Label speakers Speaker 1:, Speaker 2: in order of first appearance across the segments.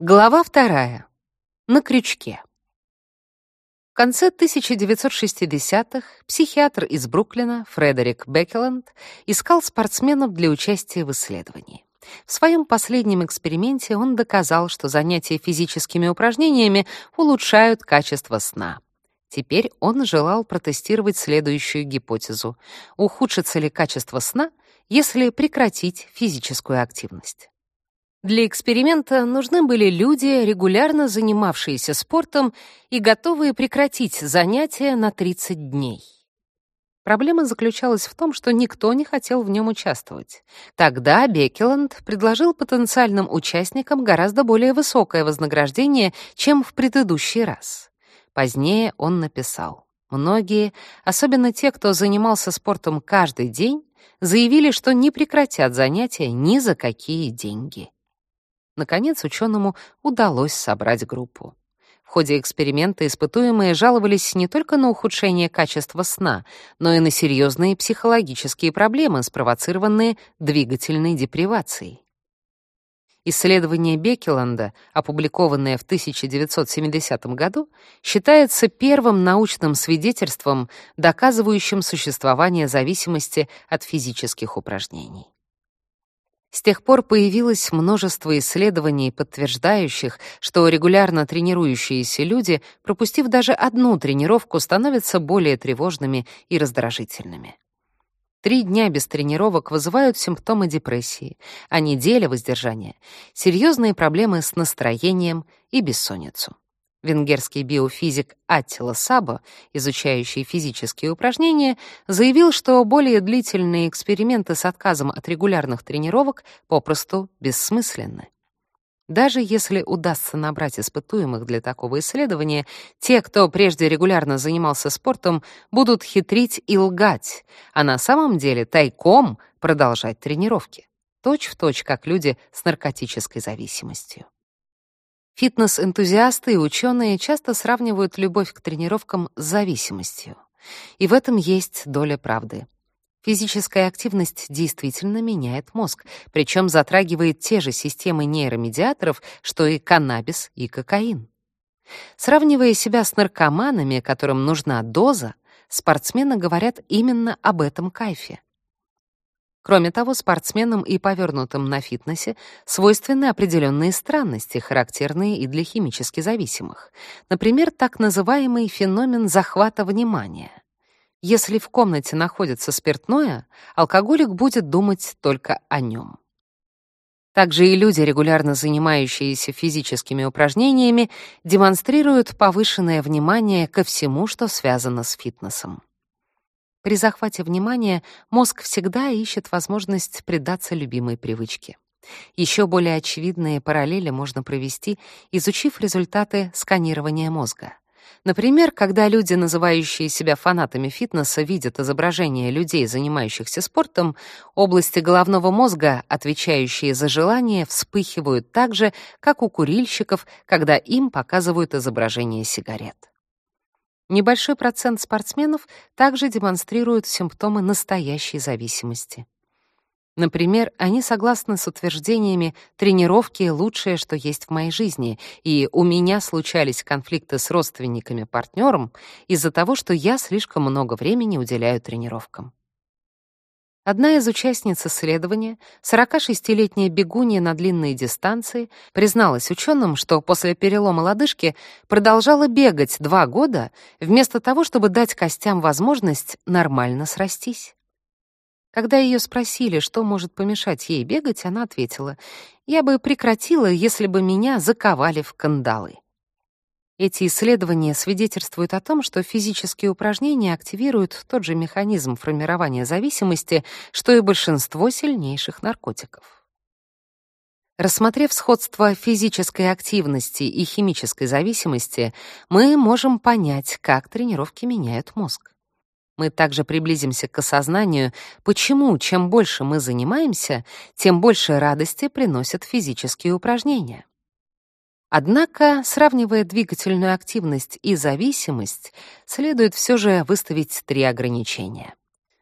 Speaker 1: Глава вторая. На крючке. В конце 1960-х психиатр из Бруклина Фредерик Беккеленд искал спортсменов для участия в исследовании. В своем последнем эксперименте он доказал, что занятия физическими упражнениями улучшают качество сна. Теперь он желал протестировать следующую гипотезу. Ухудшится ли качество сна, если прекратить физическую активность? Для эксперимента нужны были люди, регулярно занимавшиеся спортом и готовые прекратить занятия на 30 дней. Проблема заключалась в том, что никто не хотел в нем участвовать. Тогда Беккеланд предложил потенциальным участникам гораздо более высокое вознаграждение, чем в предыдущий раз. Позднее он написал: "Многие, особенно те, кто занимался спортом каждый день, заявили, что не прекратят занятия ни за какие деньги". Наконец, ученому удалось собрать группу. В ходе эксперимента испытуемые жаловались не только на ухудшение качества сна, но и на серьезные психологические проблемы, спровоцированные двигательной депривацией. Исследование Беккеланда, опубликованное в 1970 году, считается первым научным свидетельством, доказывающим существование зависимости от физических упражнений. С тех пор появилось множество исследований, подтверждающих, что регулярно тренирующиеся люди, пропустив даже одну тренировку, становятся более тревожными и раздражительными. Три дня без тренировок вызывают симптомы депрессии, а неделя воздержания — серьезные проблемы с настроением и бессонницу. Венгерский биофизик Аттила Сабо, изучающий физические упражнения, заявил, что более длительные эксперименты с отказом от регулярных тренировок попросту бессмысленны. Даже если удастся набрать испытуемых для такого исследования, те, кто прежде регулярно занимался спортом, будут хитрить и лгать, а на самом деле тайком продолжать тренировки. Точь в точь, как люди с наркотической зависимостью. Фитнес-энтузиасты и ученые часто сравнивают любовь к тренировкам с зависимостью. И в этом есть доля правды. Физическая активность действительно меняет мозг, причем затрагивает те же системы нейромедиаторов, что и каннабис и кокаин. Сравнивая себя с наркоманами, которым нужна доза, спортсмены говорят именно об этом кайфе. Кроме того, спортсменам и повернутым на фитнесе свойственны определенные странности, характерные и для химически зависимых. Например, так называемый феномен захвата внимания. Если в комнате находится спиртное, алкоголик будет думать только о нем. Также и люди, регулярно занимающиеся физическими упражнениями, демонстрируют повышенное внимание ко всему, что связано с фитнесом. При захвате внимания мозг всегда ищет возможность предаться любимой привычке. Еще более очевидные параллели можно провести, изучив результаты сканирования мозга. Например, когда люди, называющие себя фанатами фитнеса, видят изображения людей, занимающихся спортом, области головного мозга, отвечающие за желание, вспыхивают так же, как у курильщиков, когда им показывают изображение сигарет. Небольшой процент спортсменов также демонстрируют симптомы настоящей зависимости. Например, они согласны с утверждениями «тренировки — лучшее, что есть в моей жизни», и «у меня случались конфликты с родственниками, партнером из-за того, что я слишком много времени уделяю тренировкам». Одна из участниц исследования, 46-летняя бегунья на длинные дистанции, призналась ученым, что после перелома лодыжки продолжала бегать два года вместо того, чтобы дать костям возможность нормально срастись. Когда ее спросили, что может помешать ей бегать, она ответила, «Я бы прекратила, если бы меня заковали в кандалы». Эти исследования свидетельствуют о том, что физические упражнения активируют тот же механизм формирования зависимости, что и большинство сильнейших наркотиков. Рассмотрев сходство физической активности и химической зависимости, мы можем понять, как тренировки меняют мозг. Мы также приблизимся к осознанию, почему чем больше мы занимаемся, тем больше радости приносят физические упражнения. Однако, сравнивая двигательную активность и зависимость, следует все же выставить три ограничения.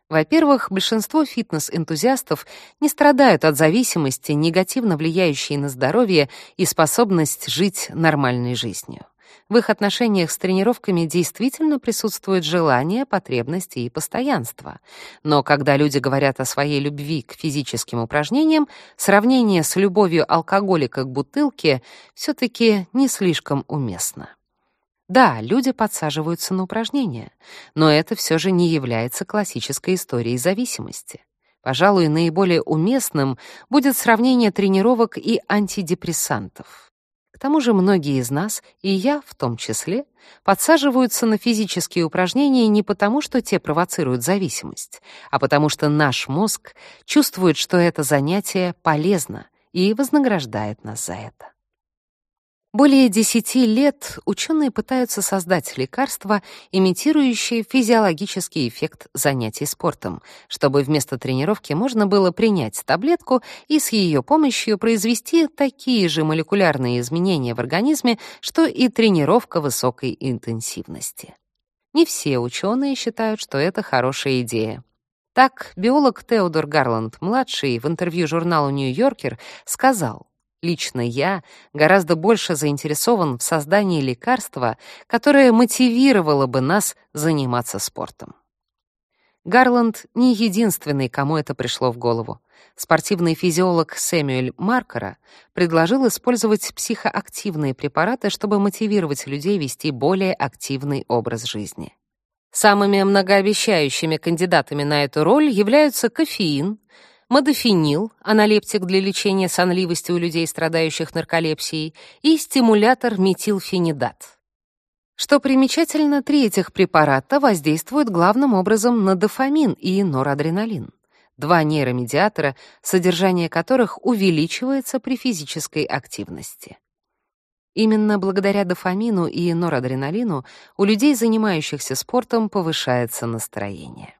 Speaker 1: Во-первых, большинство фитнес-энтузиастов не страдают от зависимости, негативно влияющей на здоровье и способность жить нормальной жизнью. В их отношениях с тренировками действительно присутствует желание, потребности и постоянство. Но когда люди говорят о своей любви к физическим упражнениям, сравнение с любовью алкоголика к бутылке все таки не слишком уместно. Да, люди подсаживаются на упражнения, но это все же не является классической историей зависимости. Пожалуй, наиболее уместным будет сравнение тренировок и антидепрессантов. К тому же многие из нас, и я в том числе, подсаживаются на физические упражнения не потому, что те провоцируют зависимость, а потому что наш мозг чувствует, что это занятие полезно и вознаграждает нас за это. Более 10 лет ученые пытаются создать лекарство, имитирующее физиологический эффект занятий спортом, чтобы вместо тренировки можно было принять таблетку и с ее помощью произвести такие же молекулярные изменения в организме, что и тренировка высокой интенсивности. Не все ученые считают, что это хорошая идея. Так, биолог Теодор Гарланд-младший в интервью журналу «Нью-Йоркер» сказал, Лично я гораздо больше заинтересован в создании лекарства, которое мотивировало бы нас заниматься спортом. Гарланд не единственный, кому это пришло в голову. Спортивный физиолог Сэмюэль Маркера предложил использовать психоактивные препараты, чтобы мотивировать людей вести более активный образ жизни. Самыми многообещающими кандидатами на эту роль являются кофеин, модофенил, аналептик для лечения сонливости у людей, страдающих нарколепсией, и стимулятор метилфенидат. Что примечательно, три этих препарата воздействуют главным образом на дофамин и норадреналин, два нейромедиатора, содержание которых увеличивается при физической активности. Именно благодаря дофамину и норадреналину у людей, занимающихся спортом, повышается настроение.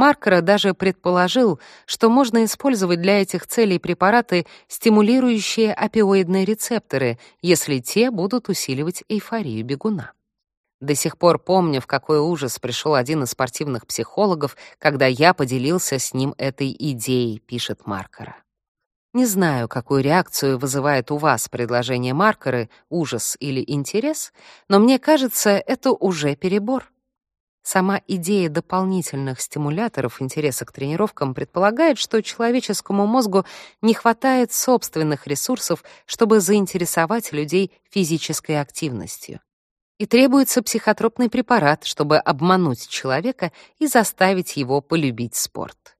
Speaker 1: Маркера даже предположил, что можно использовать для этих целей препараты, стимулирующие опиоидные рецепторы, если те будут усиливать эйфорию бегуна. До сих пор помню, в какой ужас пришел один из спортивных психологов, когда я поделился с ним этой идеей, пишет Маркера. Не знаю, какую реакцию вызывает у вас предложение Маркеры, ужас или интерес, но мне кажется, это уже перебор. Сама идея дополнительных стимуляторов интереса к тренировкам предполагает, что человеческому мозгу не хватает собственных ресурсов, чтобы заинтересовать людей физической активностью. И требуется психотропный препарат, чтобы обмануть человека и заставить его полюбить спорт.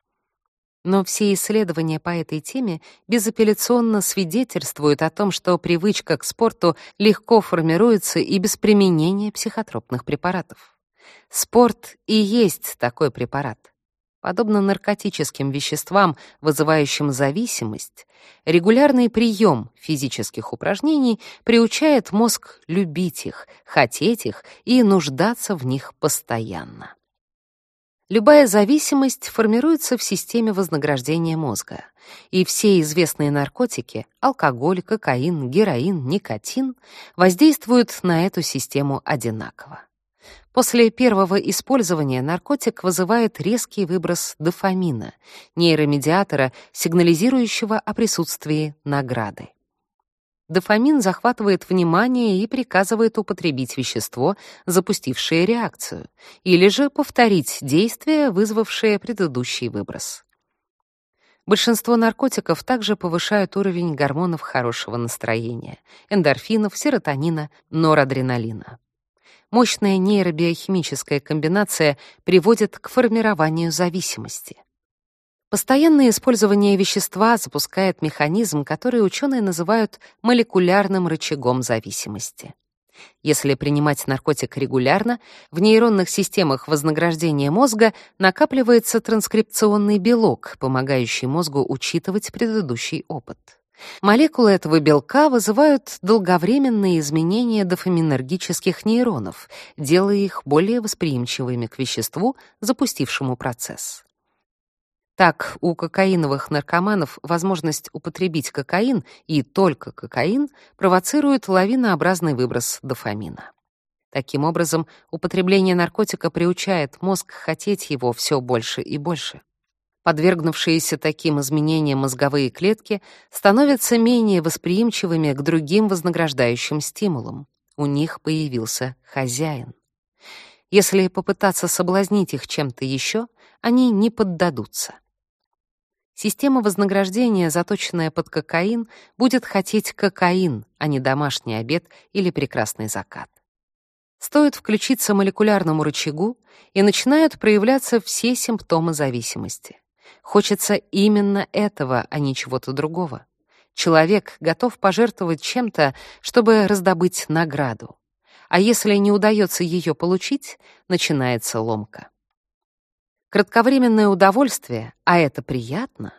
Speaker 1: Но все исследования по этой теме безапелляционно свидетельствуют о том, что привычка к спорту легко формируется и без применения психотропных препаратов. Спорт и есть такой препарат. Подобно наркотическим веществам, вызывающим зависимость, регулярный прием физических упражнений приучает мозг любить их, хотеть их и нуждаться в них постоянно. Любая зависимость формируется в системе вознаграждения мозга, и все известные наркотики — алкоголь, кокаин, героин, никотин — воздействуют на эту систему одинаково. После первого использования наркотик вызывает резкий выброс дофамина, нейромедиатора, сигнализирующего о присутствии награды. Дофамин захватывает внимание и приказывает употребить вещество, запустившее реакцию, или же повторить действие, вызвавшее предыдущий выброс. Большинство наркотиков также повышают уровень гормонов хорошего настроения — эндорфинов, серотонина, норадреналина мощная нейробиохимическая комбинация приводит к формированию зависимости. Постоянное использование вещества запускает механизм, который ученые называют молекулярным рычагом зависимости. Если принимать наркотик регулярно, в нейронных системах вознаграждения мозга накапливается транскрипционный белок, помогающий мозгу учитывать предыдущий опыт. Молекулы этого белка вызывают долговременные изменения дофаминергических нейронов, делая их более восприимчивыми к веществу, запустившему процесс. Так, у кокаиновых наркоманов возможность употребить кокаин и только кокаин провоцирует лавинообразный выброс дофамина. Таким образом, употребление наркотика приучает мозг хотеть его все больше и больше. Подвергнувшиеся таким изменениям мозговые клетки становятся менее восприимчивыми к другим вознаграждающим стимулам. У них появился хозяин. Если попытаться соблазнить их чем-то еще, они не поддадутся. Система вознаграждения, заточенная под кокаин, будет хотеть кокаин, а не домашний обед или прекрасный закат. Стоит включиться молекулярному рычагу, и начинают проявляться все симптомы зависимости. Хочется именно этого, а не чего-то другого. Человек готов пожертвовать чем-то, чтобы раздобыть награду. А если не удается ее получить, начинается ломка. Кратковременное удовольствие, а это приятно,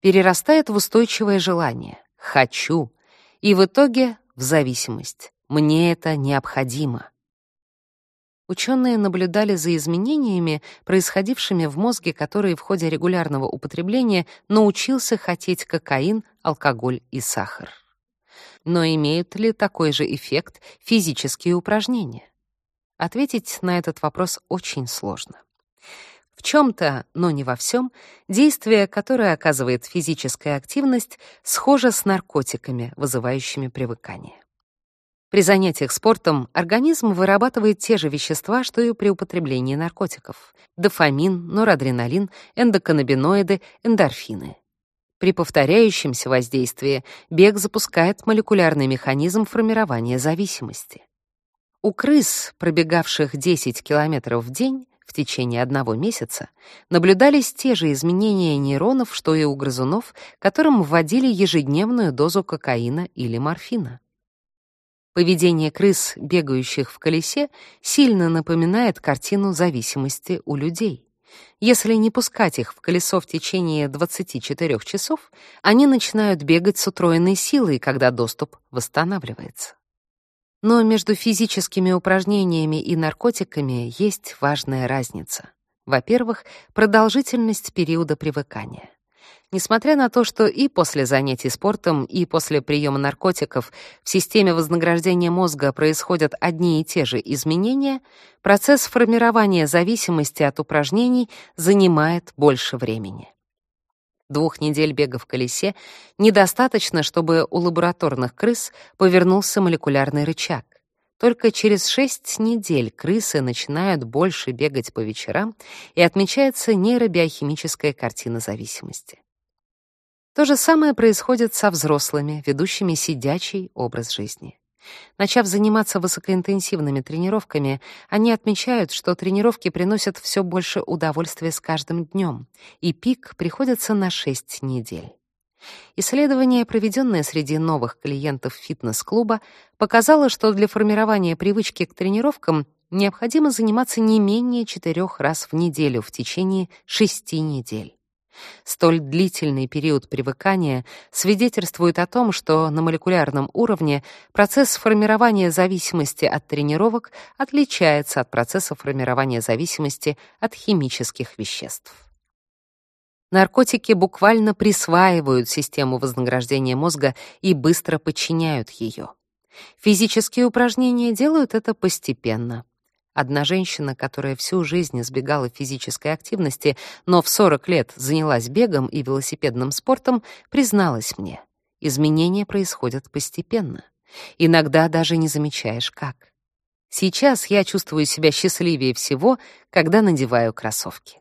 Speaker 1: перерастает в устойчивое желание «хочу» и в итоге в зависимость «мне это необходимо». Ученые наблюдали за изменениями, происходившими в мозге, который в ходе регулярного употребления научился хотеть кокаин, алкоголь и сахар. Но имеют ли такой же эффект физические упражнения? Ответить на этот вопрос очень сложно. В чем-то, но не во всем, действие, которое оказывает физическая активность, схоже с наркотиками, вызывающими привыкание. При занятиях спортом организм вырабатывает те же вещества, что и при употреблении наркотиков: дофамин, норадреналин, эндоканнабиноиды, эндорфины. При повторяющемся воздействии бег запускает молекулярный механизм формирования зависимости. У крыс, пробегавших 10 километров в день в течение одного месяца, наблюдались те же изменения нейронов, что и у грызунов, которым вводили ежедневную дозу кокаина или морфина. Поведение крыс, бегающих в колесе, сильно напоминает картину зависимости у людей. Если не пускать их в колесо в течение 24 часов, они начинают бегать с утроенной силой, когда доступ восстанавливается. Но между физическими упражнениями и наркотиками есть важная разница. Во-первых, продолжительность периода привыкания. Несмотря на то, что и после занятий спортом, и после приема наркотиков в системе вознаграждения мозга происходят одни и те же изменения, процесс формирования зависимости от упражнений занимает больше времени. Двух недель бега в колесе недостаточно, чтобы у лабораторных крыс повернулся молекулярный рычаг. Только через шесть недель крысы начинают больше бегать по вечерам, и отмечается нейробиохимическая картина зависимости. То же самое происходит со взрослыми, ведущими сидячий образ жизни. Начав заниматься высокоинтенсивными тренировками, они отмечают, что тренировки приносят все больше удовольствия с каждым днем, и пик приходится на 6 недель. Исследование, проведенное среди новых клиентов фитнес-клуба, показало, что для формирования привычки к тренировкам необходимо заниматься не менее четырех раз в неделю в течение шести недель. Столь длительный период привыкания свидетельствует о том, что на молекулярном уровне процесс формирования зависимости от тренировок отличается от процесса формирования зависимости от химических веществ. Наркотики буквально присваивают систему вознаграждения мозга и быстро подчиняют ее. Физические упражнения делают это постепенно. Одна женщина, которая всю жизнь избегала физической активности, но в 40 лет занялась бегом и велосипедным спортом, призналась мне: изменения происходят постепенно. Иногда даже не замечаешь как. Сейчас я чувствую себя счастливее всего, когда надеваю кроссовки.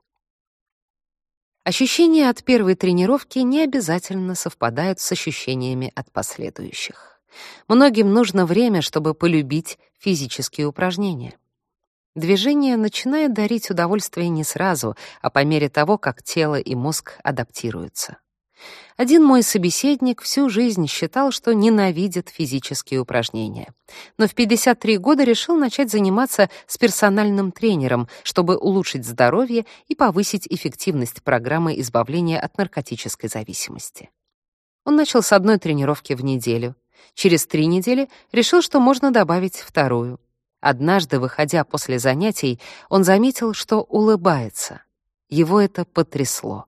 Speaker 1: Ощущения от первой тренировки не обязательно совпадают с ощущениями от последующих. Многим нужно время, чтобы полюбить физические упражнения. Движение начинает дарить удовольствие не сразу, а по мере того, как тело и мозг адаптируются. Один мой собеседник всю жизнь считал, что ненавидит физические упражнения. Но в 53 года решил начать заниматься с персональным тренером, чтобы улучшить здоровье и повысить эффективность программы избавления от наркотической зависимости. Он начал с одной тренировки в неделю. Через три недели решил, что можно добавить вторую. Однажды, выходя после занятий, он заметил, что улыбается. Его это потрясло.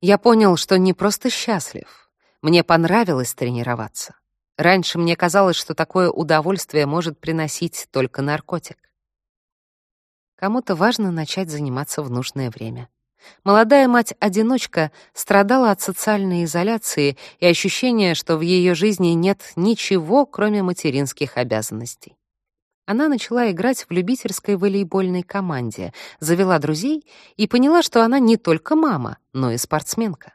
Speaker 1: Я понял, что не просто счастлив. Мне понравилось тренироваться. Раньше мне казалось, что такое удовольствие может приносить только наркотик. Кому-то важно начать заниматься в нужное время. Молодая мать-одиночка страдала от социальной изоляции и ощущения, что в ее жизни нет ничего, кроме материнских обязанностей. Она начала играть в любительской волейбольной команде, завела друзей и поняла, что она не только мама, но и спортсменка.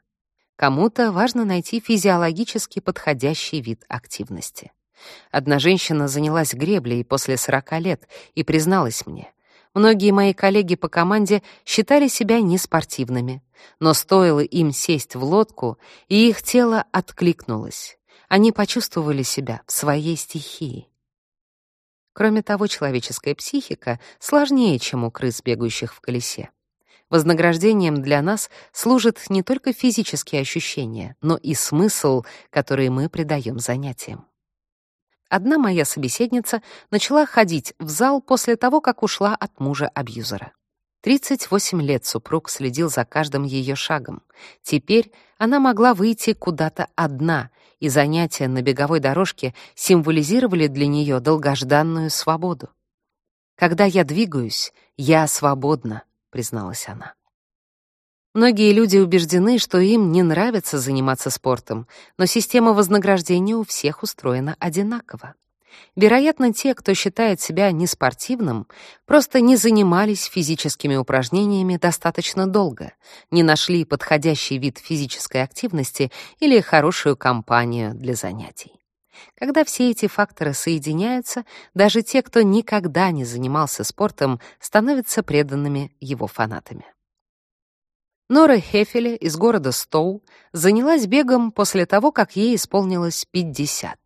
Speaker 1: Кому-то важно найти физиологически подходящий вид активности. Одна женщина занялась греблей после 40 лет и призналась мне. Многие мои коллеги по команде считали себя неспортивными, но стоило им сесть в лодку, и их тело откликнулось. Они почувствовали себя в своей стихии. Кроме того, человеческая психика сложнее, чем у крыс, бегающих в колесе. Вознаграждением для нас служат не только физические ощущения, но и смысл, который мы придаем занятиям. Одна моя собеседница начала ходить в зал после того, как ушла от мужа-абьюзера. 38 лет супруг следил за каждым ее шагом. Теперь она могла выйти куда-то одна, и занятия на беговой дорожке символизировали для нее долгожданную свободу. «Когда я двигаюсь, я свободна», — призналась она. Многие люди убеждены, что им не нравится заниматься спортом, но система вознаграждения у всех устроена одинаково. Вероятно, те, кто считает себя неспортивным, просто не занимались физическими упражнениями достаточно долго, не нашли подходящий вид физической активности или хорошую компанию для занятий. Когда все эти факторы соединяются, даже те, кто никогда не занимался спортом, становятся преданными его фанатами. Нора Хефеле из города Стоу занялась бегом после того, как ей исполнилось 50.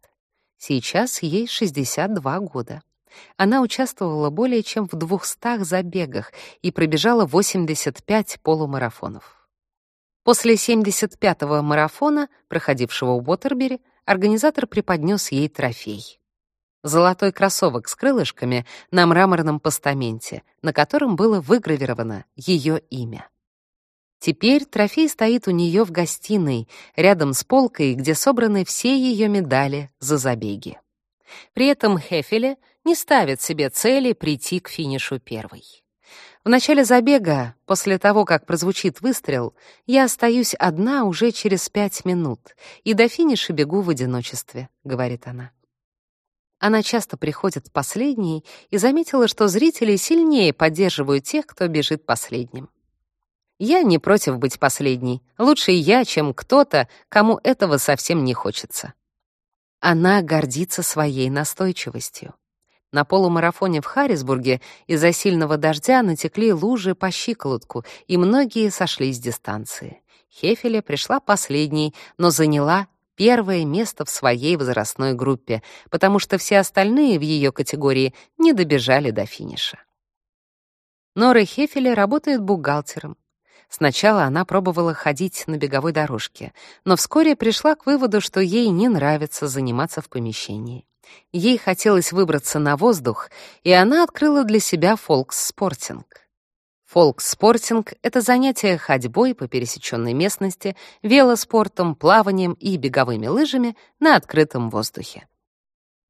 Speaker 1: Сейчас ей 62 года. Она участвовала более чем в 200 забегах и пробежала 85 полумарафонов. После 75-го марафона, проходившего в Уотербери, организатор преподнес ей трофей. Золотой кроссовок с крылышками на мраморном постаменте, на котором было выгравировано ее имя. Теперь трофей стоит у нее в гостиной, рядом с полкой, где собраны все ее медали за забеги. При этом Хефеле не ставит себе цели прийти к финишу первой. В начале забега, после того, как прозвучит выстрел, я остаюсь одна уже через пять минут и до финиша бегу в одиночестве, говорит она. Она часто приходит последней и заметила, что зрители сильнее поддерживают тех, кто бежит последним. Я не против быть последней. Лучше я, чем кто-то, кому этого совсем не хочется. Она гордится своей настойчивостью. На полумарафоне в Харрисбурге из-за сильного дождя натекли лужи по щиколотку, и многие сошли с дистанции. Хефеля пришла последней, но заняла первое место в своей возрастной группе, потому что все остальные в ее категории не добежали до финиша. Нора Хефеля работает бухгалтером. Сначала она пробовала ходить на беговой дорожке, но вскоре пришла к выводу, что ей не нравится заниматься в помещении. Ей хотелось выбраться на воздух, и она открыла для себя фолкс-спортинг. Фолкс-спортинг — это занятие ходьбой по пересеченной местности, велоспортом, плаванием и беговыми лыжами на открытом воздухе.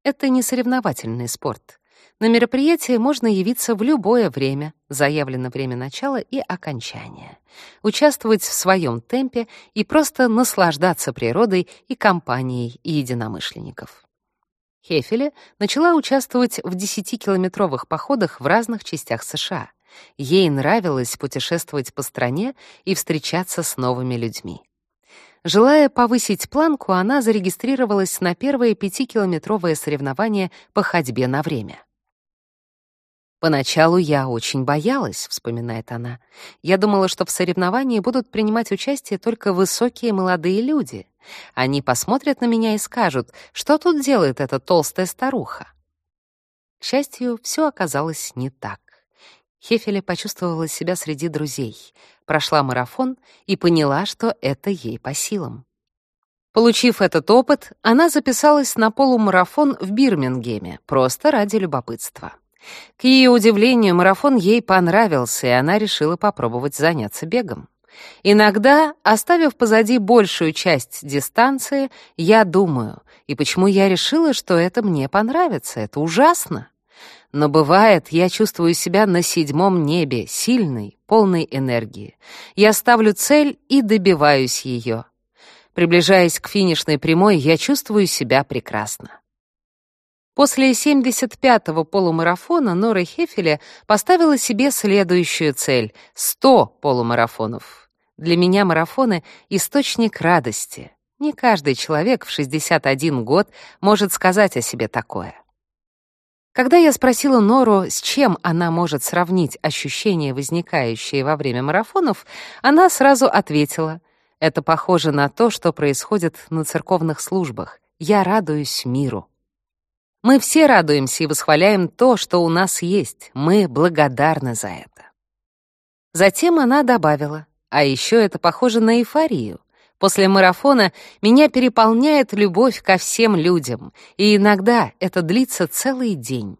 Speaker 1: Это не соревновательный спорт. На мероприятие можно явиться в любое время, заявлено время начала и окончания, участвовать в своем темпе и просто наслаждаться природой и компанией единомышленников. Хефеле начала участвовать в 10-километровых походах в разных частях США. Ей нравилось путешествовать по стране и встречаться с новыми людьми. Желая повысить планку, она зарегистрировалась на первое пятикилометровое соревнование по ходьбе на время. «Поначалу я очень боялась», — вспоминает она. «Я думала, что в соревновании будут принимать участие только высокие молодые люди. Они посмотрят на меня и скажут, что тут делает эта толстая старуха». К счастью, все оказалось не так. Хефеля почувствовала себя среди друзей, прошла марафон и поняла, что это ей по силам. Получив этот опыт, она записалась на полумарафон в Бирмингеме, просто ради любопытства. К ее удивлению, марафон ей понравился, и она решила попробовать заняться бегом. Иногда, оставив позади большую часть дистанции, я думаю, и почему я решила, что это мне понравится, это ужасно. Но бывает, я чувствую себя на седьмом небе, сильной, полной энергии. Я ставлю цель и добиваюсь ее. Приближаясь к финишной прямой, я чувствую себя прекрасно. После 75-го полумарафона Нора Хефеля поставила себе следующую цель — 100 полумарафонов. Для меня марафоны — источник радости. Не каждый человек в 61 год может сказать о себе такое. Когда я спросила Нору, с чем она может сравнить ощущения, возникающие во время марафонов, она сразу ответила, «Это похоже на то, что происходит на церковных службах. Я радуюсь миру». Мы все радуемся и восхваляем то, что у нас есть. Мы благодарны за это. Затем она добавила, а еще это похоже на эйфорию. После марафона меня переполняет любовь ко всем людям, и иногда это длится целый день.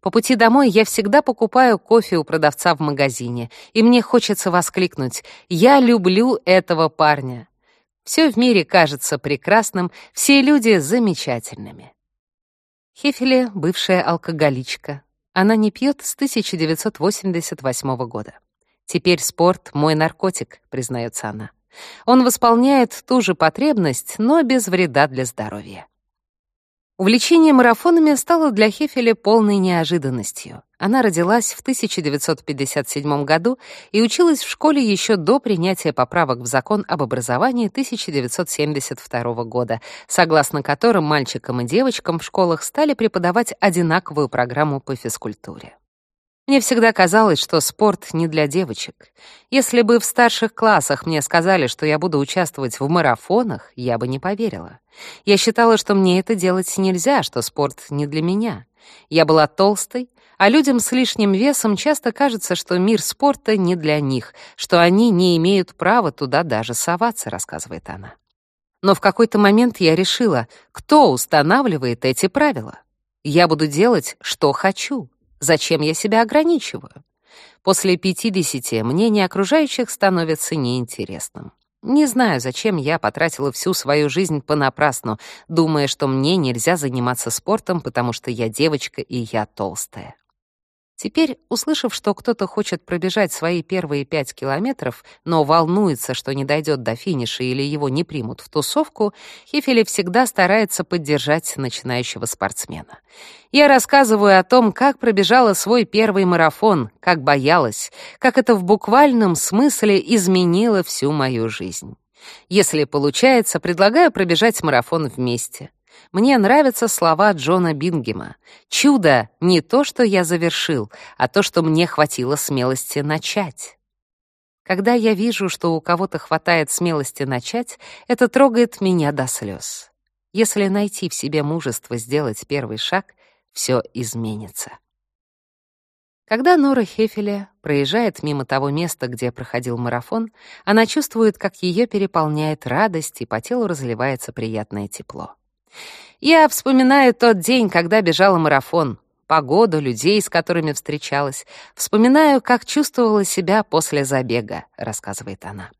Speaker 1: По пути домой я всегда покупаю кофе у продавца в магазине, и мне хочется воскликнуть «Я люблю этого парня». Все в мире кажется прекрасным, все люди замечательными. Хефеле — бывшая алкоголичка. Она не пьет с 1988 года. «Теперь спорт — мой наркотик», — признается она. Он восполняет ту же потребность, но без вреда для здоровья. Увлечение марафонами стало для Хефеля полной неожиданностью. Она родилась в 1957 году и училась в школе еще до принятия поправок в закон об образовании 1972 года, согласно которым мальчикам и девочкам в школах стали преподавать одинаковую программу по физкультуре. Мне всегда казалось, что спорт не для девочек. Если бы в старших классах мне сказали, что я буду участвовать в марафонах, я бы не поверила. Я считала, что мне это делать нельзя, что спорт не для меня. Я была толстой, а людям с лишним весом часто кажется, что мир спорта не для них, что они не имеют права туда даже соваться, рассказывает она. Но в какой-то момент я решила, кто устанавливает эти правила. Я буду делать, что хочу. Зачем я себя ограничиваю? После 50 мнение окружающих становится неинтересным. Не знаю, зачем я потратила всю свою жизнь понапрасну, думая, что мне нельзя заниматься спортом, потому что я девочка и я толстая. Теперь, услышав, что кто-то хочет пробежать свои первые пять километров, но волнуется, что не дойдет до финиша или его не примут в тусовку, Хефели всегда старается поддержать начинающего спортсмена. Я рассказываю о том, как пробежала свой первый марафон, как боялась, как это в буквальном смысле изменило всю мою жизнь. Если получается, предлагаю пробежать марафон вместе. Мне нравятся слова Джона Бингема. «Чудо — не то, что я завершил, а то, что мне хватило смелости начать». Когда я вижу, что у кого-то хватает смелости начать, это трогает меня до слез. Если найти в себе мужество сделать первый шаг, все изменится. Когда Нора Хефеля проезжает мимо того места, где проходил марафон, она чувствует, как ее переполняет радость, и по телу разливается приятное тепло. Я вспоминаю тот день, когда бежала марафон, погоду, людей, с которыми встречалась. Вспоминаю, как чувствовала себя после забега, рассказывает она.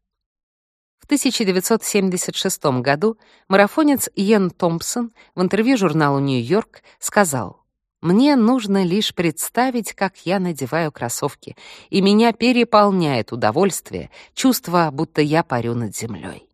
Speaker 1: В 1976 году марафонец Иен Томпсон в интервью журналу «Нью-Йорк» сказал, «Мне нужно лишь представить, как я надеваю кроссовки, и меня переполняет удовольствие, чувство, будто я парю над землей».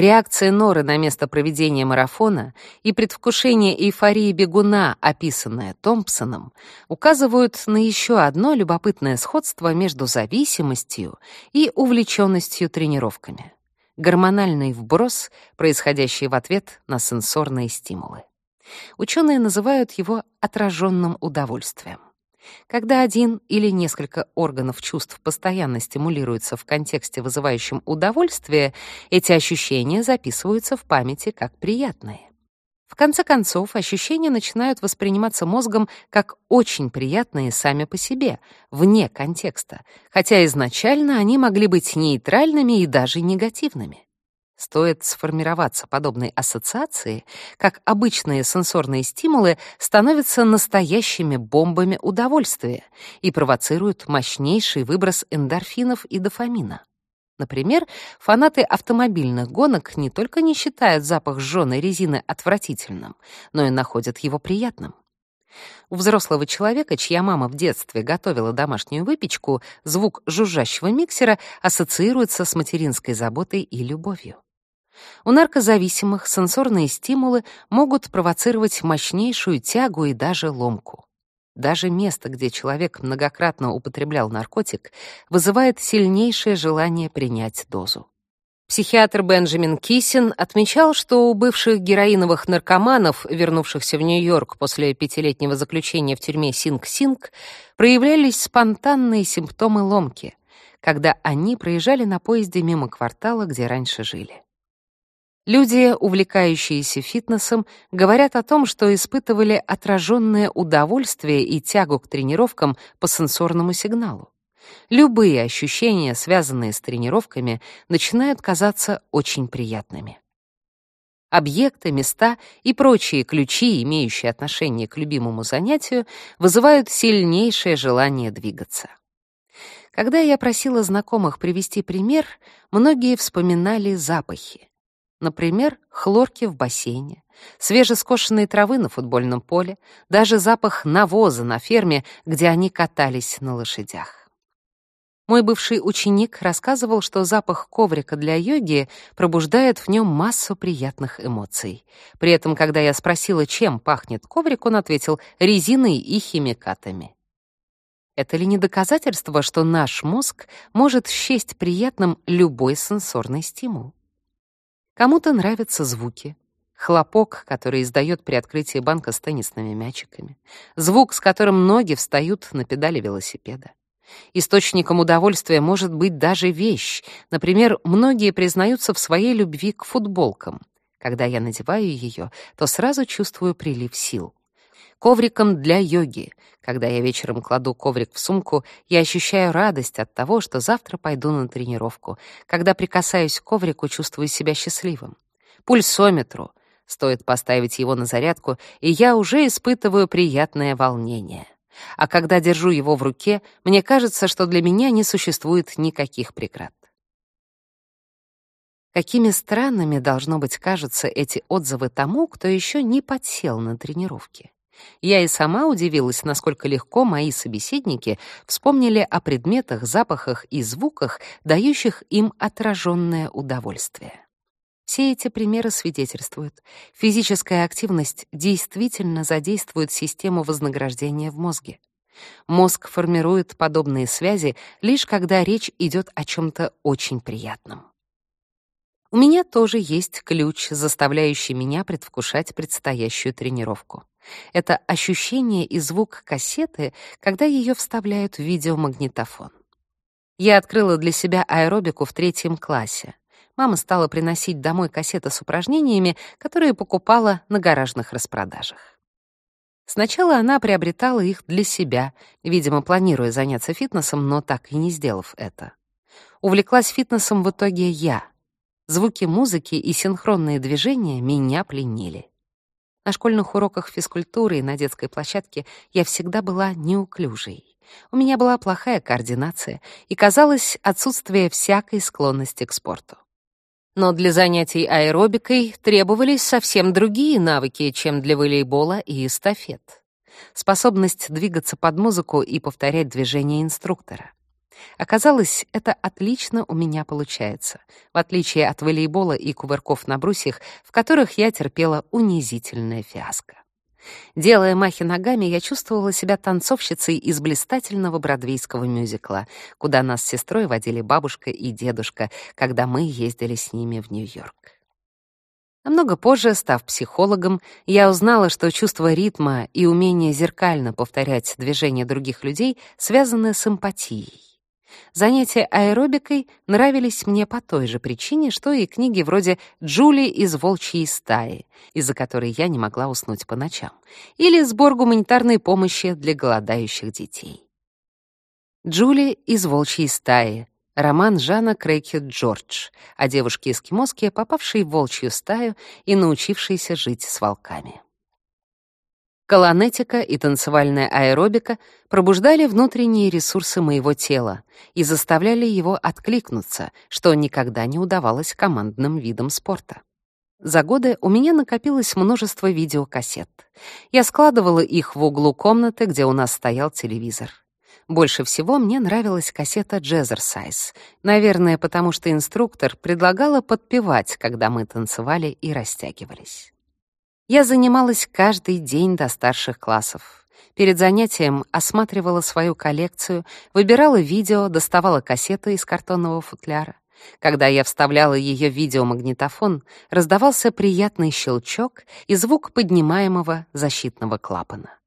Speaker 1: Реакция Норы на место проведения марафона и предвкушение эйфории бегуна, описанное Томпсоном, указывают на еще одно любопытное сходство между зависимостью и увлеченностью тренировками. Гормональный вброс, происходящий в ответ на сенсорные стимулы. Ученые называют его отраженным удовольствием. Когда один или несколько органов чувств постоянно стимулируются в контексте, вызывающем удовольствие, эти ощущения записываются в памяти как приятные. В конце концов, ощущения начинают восприниматься мозгом как очень приятные сами по себе, вне контекста, хотя изначально они могли быть нейтральными и даже негативными. Стоит сформироваться подобной ассоциации, как обычные сенсорные стимулы становятся настоящими бомбами удовольствия и провоцируют мощнейший выброс эндорфинов и дофамина. Например, фанаты автомобильных гонок не только не считают запах сжёной резины отвратительным, но и находят его приятным. У взрослого человека, чья мама в детстве готовила домашнюю выпечку, звук жужжащего миксера ассоциируется с материнской заботой и любовью. У наркозависимых сенсорные стимулы могут провоцировать мощнейшую тягу и даже ломку. Даже место, где человек многократно употреблял наркотик, вызывает сильнейшее желание принять дозу. Психиатр Бенджамин Кисин отмечал, что у бывших героиновых наркоманов, вернувшихся в Нью-Йорк после пятилетнего заключения в тюрьме Синг-Синг, проявлялись спонтанные симптомы ломки, когда они проезжали на поезде мимо квартала, где раньше жили. Люди, увлекающиеся фитнесом, говорят о том, что испытывали отраженное удовольствие и тягу к тренировкам по сенсорному сигналу. Любые ощущения, связанные с тренировками, начинают казаться очень приятными. Объекты, места и прочие ключи, имеющие отношение к любимому занятию, вызывают сильнейшее желание двигаться. Когда я просила знакомых привести пример, многие вспоминали запахи. Например, хлорки в бассейне, свежескошенные травы на футбольном поле, даже запах навоза на ферме, где они катались на лошадях. Мой бывший ученик рассказывал, что запах коврика для йоги пробуждает в нем массу приятных эмоций. При этом, когда я спросила, чем пахнет коврик, он ответил резиной и химикатами. Это ли не доказательство, что наш мозг может счесть приятным любой сенсорный стимул? Кому-то нравятся звуки. Хлопок, который издает при открытии банка с теннисными мячиками. Звук, с которым ноги встают на педали велосипеда. Источником удовольствия может быть даже вещь. Например, многие признаются в своей любви к футболкам. Когда я надеваю ее, то сразу чувствую прилив сил. Ковриком для йоги. Когда я вечером кладу коврик в сумку, я ощущаю радость от того, что завтра пойду на тренировку. Когда прикасаюсь к коврику, чувствую себя счастливым. Пульсометру. Стоит поставить его на зарядку, и я уже испытываю приятное волнение а когда держу его в руке, мне кажется, что для меня не существует никаких преград. Какими странными, должно быть, кажутся эти отзывы тому, кто еще не подсел на тренировки. Я и сама удивилась, насколько легко мои собеседники вспомнили о предметах, запахах и звуках, дающих им отраженное удовольствие. Все эти примеры свидетельствуют, физическая активность действительно задействует систему вознаграждения в мозге. Мозг формирует подобные связи лишь когда речь идет о чем-то очень приятном. У меня тоже есть ключ, заставляющий меня предвкушать предстоящую тренировку. Это ощущение и звук кассеты, когда ее вставляют в видеомагнитофон. Я открыла для себя аэробику в третьем классе мама стала приносить домой кассеты с упражнениями, которые покупала на гаражных распродажах. Сначала она приобретала их для себя, видимо, планируя заняться фитнесом, но так и не сделав это. Увлеклась фитнесом в итоге я. Звуки музыки и синхронные движения меня пленили. На школьных уроках физкультуры и на детской площадке я всегда была неуклюжей. У меня была плохая координация и, казалось, отсутствие всякой склонности к спорту. Но для занятий аэробикой требовались совсем другие навыки, чем для волейбола и эстафет. Способность двигаться под музыку и повторять движения инструктора. Оказалось, это отлично у меня получается, в отличие от волейбола и кувырков на брусьях, в которых я терпела унизительное фиаско. Делая махи ногами, я чувствовала себя танцовщицей из блистательного бродвейского мюзикла, куда нас с сестрой водили бабушка и дедушка, когда мы ездили с ними в Нью-Йорк. Намного позже, став психологом, я узнала, что чувство ритма и умение зеркально повторять движения других людей связаны с эмпатией. Занятия аэробикой нравились мне по той же причине, что и книги вроде «Джули из волчьей стаи», из-за которой я не могла уснуть по ночам, или «Сбор гуманитарной помощи для голодающих детей». «Джули из волчьей стаи» — роман Жана Крейки Джордж о девушке-эскимоске, попавшей в волчью стаю и научившейся жить с волками. Колонетика и танцевальная аэробика пробуждали внутренние ресурсы моего тела и заставляли его откликнуться, что никогда не удавалось командным видам спорта. За годы у меня накопилось множество видеокассет. Я складывала их в углу комнаты, где у нас стоял телевизор. Больше всего мне нравилась кассета Jazzercise, наверное, потому что инструктор предлагала подпевать, когда мы танцевали и растягивались. Я занималась каждый день до старших классов. Перед занятием осматривала свою коллекцию, выбирала видео, доставала кассету из картонного футляра. Когда я вставляла ее в видеомагнитофон, раздавался приятный щелчок и звук поднимаемого защитного клапана.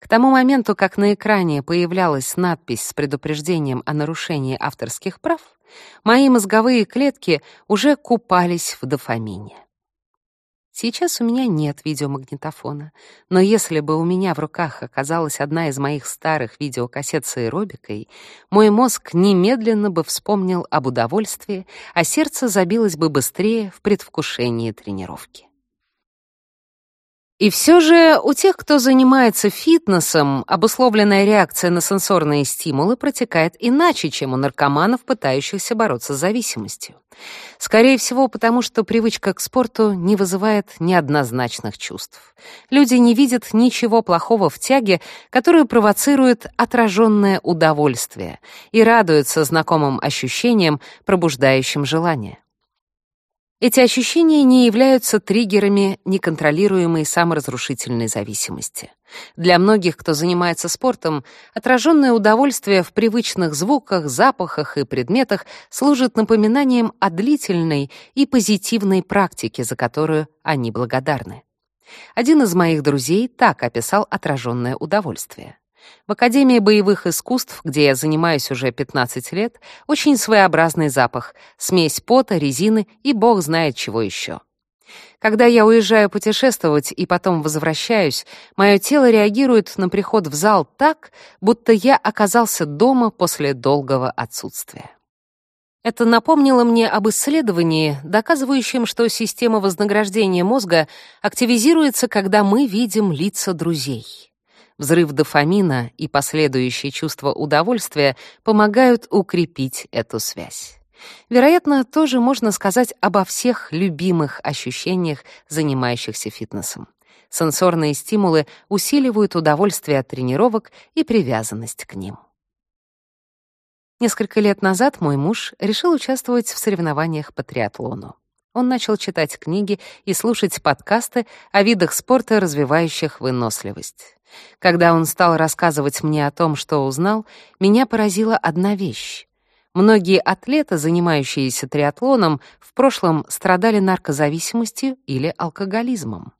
Speaker 1: К тому моменту, как на экране появлялась надпись с предупреждением о нарушении авторских прав, мои мозговые клетки уже купались в дофамине. Сейчас у меня нет видеомагнитофона, но если бы у меня в руках оказалась одна из моих старых видеокассет с аэробикой, мой мозг немедленно бы вспомнил об удовольствии, а сердце забилось бы быстрее в предвкушении тренировки. И все же у тех, кто занимается фитнесом, обусловленная реакция на сенсорные стимулы протекает иначе, чем у наркоманов, пытающихся бороться с зависимостью. Скорее всего, потому что привычка к спорту не вызывает неоднозначных чувств. Люди не видят ничего плохого в тяге, которую провоцирует отраженное удовольствие, и радуются знакомым ощущениям, пробуждающим желание. Эти ощущения не являются триггерами неконтролируемой саморазрушительной зависимости. Для многих, кто занимается спортом, отраженное удовольствие в привычных звуках, запахах и предметах служит напоминанием о длительной и позитивной практике, за которую они благодарны. Один из моих друзей так описал отраженное удовольствие. В Академии боевых искусств, где я занимаюсь уже 15 лет, очень своеобразный запах, смесь пота, резины и бог знает чего еще. Когда я уезжаю путешествовать и потом возвращаюсь, мое тело реагирует на приход в зал так, будто я оказался дома после долгого отсутствия. Это напомнило мне об исследовании, доказывающем, что система вознаграждения мозга активизируется, когда мы видим лица друзей. Взрыв дофамина и последующее чувство удовольствия помогают укрепить эту связь. Вероятно, тоже можно сказать обо всех любимых ощущениях, занимающихся фитнесом. Сенсорные стимулы усиливают удовольствие от тренировок и привязанность к ним. Несколько лет назад мой муж решил участвовать в соревнованиях по триатлону. Он начал читать книги и слушать подкасты о видах спорта, развивающих выносливость. Когда он стал рассказывать мне о том, что узнал, меня поразила одна вещь. Многие атлеты, занимающиеся триатлоном, в прошлом страдали наркозависимостью или алкоголизмом.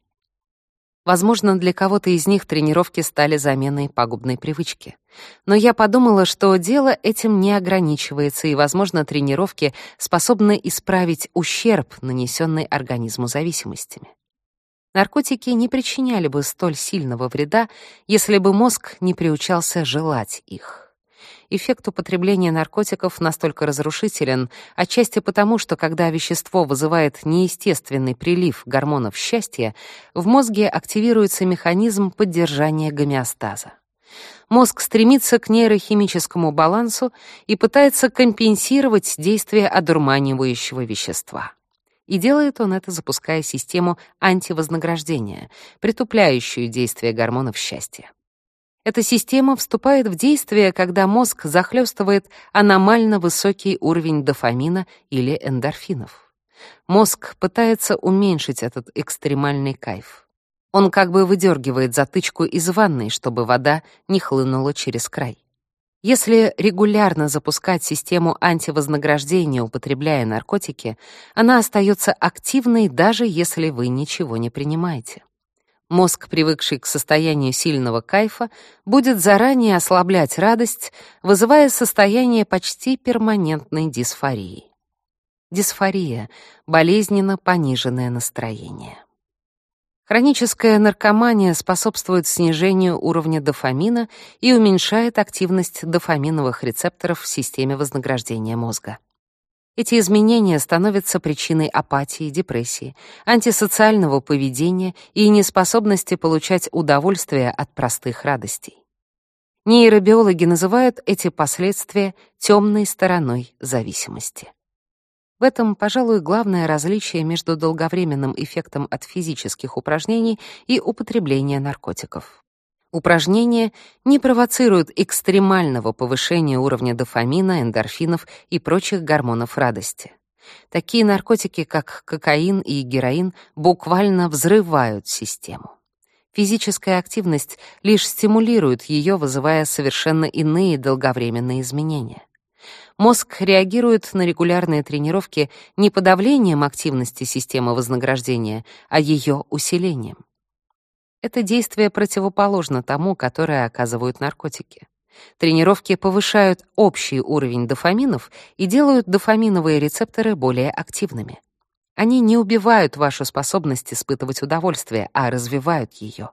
Speaker 1: Возможно, для кого-то из них тренировки стали заменой пагубной привычки. Но я подумала, что дело этим не ограничивается, и, возможно, тренировки способны исправить ущерб, нанесенный организму зависимостями. Наркотики не причиняли бы столь сильного вреда, если бы мозг не приучался желать их. Эффект употребления наркотиков настолько разрушителен, отчасти потому, что когда вещество вызывает неестественный прилив гормонов счастья, в мозге активируется механизм поддержания гомеостаза. Мозг стремится к нейрохимическому балансу и пытается компенсировать действие одурманивающего вещества. И делает он это, запуская систему антивознаграждения, притупляющую действие гормонов счастья. Эта система вступает в действие, когда мозг захлестывает аномально высокий уровень дофамина или эндорфинов. Мозг пытается уменьшить этот экстремальный кайф. Он как бы выдергивает затычку из ванной, чтобы вода не хлынула через край. Если регулярно запускать систему антивознаграждения, употребляя наркотики, она остается активной, даже если вы ничего не принимаете. Мозг, привыкший к состоянию сильного кайфа, будет заранее ослаблять радость, вызывая состояние почти перманентной дисфории. Дисфория — болезненно пониженное настроение. Хроническая наркомания способствует снижению уровня дофамина и уменьшает активность дофаминовых рецепторов в системе вознаграждения мозга. Эти изменения становятся причиной апатии, депрессии, антисоциального поведения и неспособности получать удовольствие от простых радостей. Нейробиологи называют эти последствия темной стороной зависимости. В этом, пожалуй, главное различие между долговременным эффектом от физических упражнений и употребления наркотиков. Упражнения не провоцируют экстремального повышения уровня дофамина, эндорфинов и прочих гормонов радости. Такие наркотики, как кокаин и героин, буквально взрывают систему. Физическая активность лишь стимулирует ее, вызывая совершенно иные долговременные изменения. Мозг реагирует на регулярные тренировки не подавлением активности системы вознаграждения, а ее усилением. Это действие противоположно тому, которое оказывают наркотики. Тренировки повышают общий уровень дофаминов и делают дофаминовые рецепторы более активными. Они не убивают вашу способность испытывать удовольствие, а развивают ее.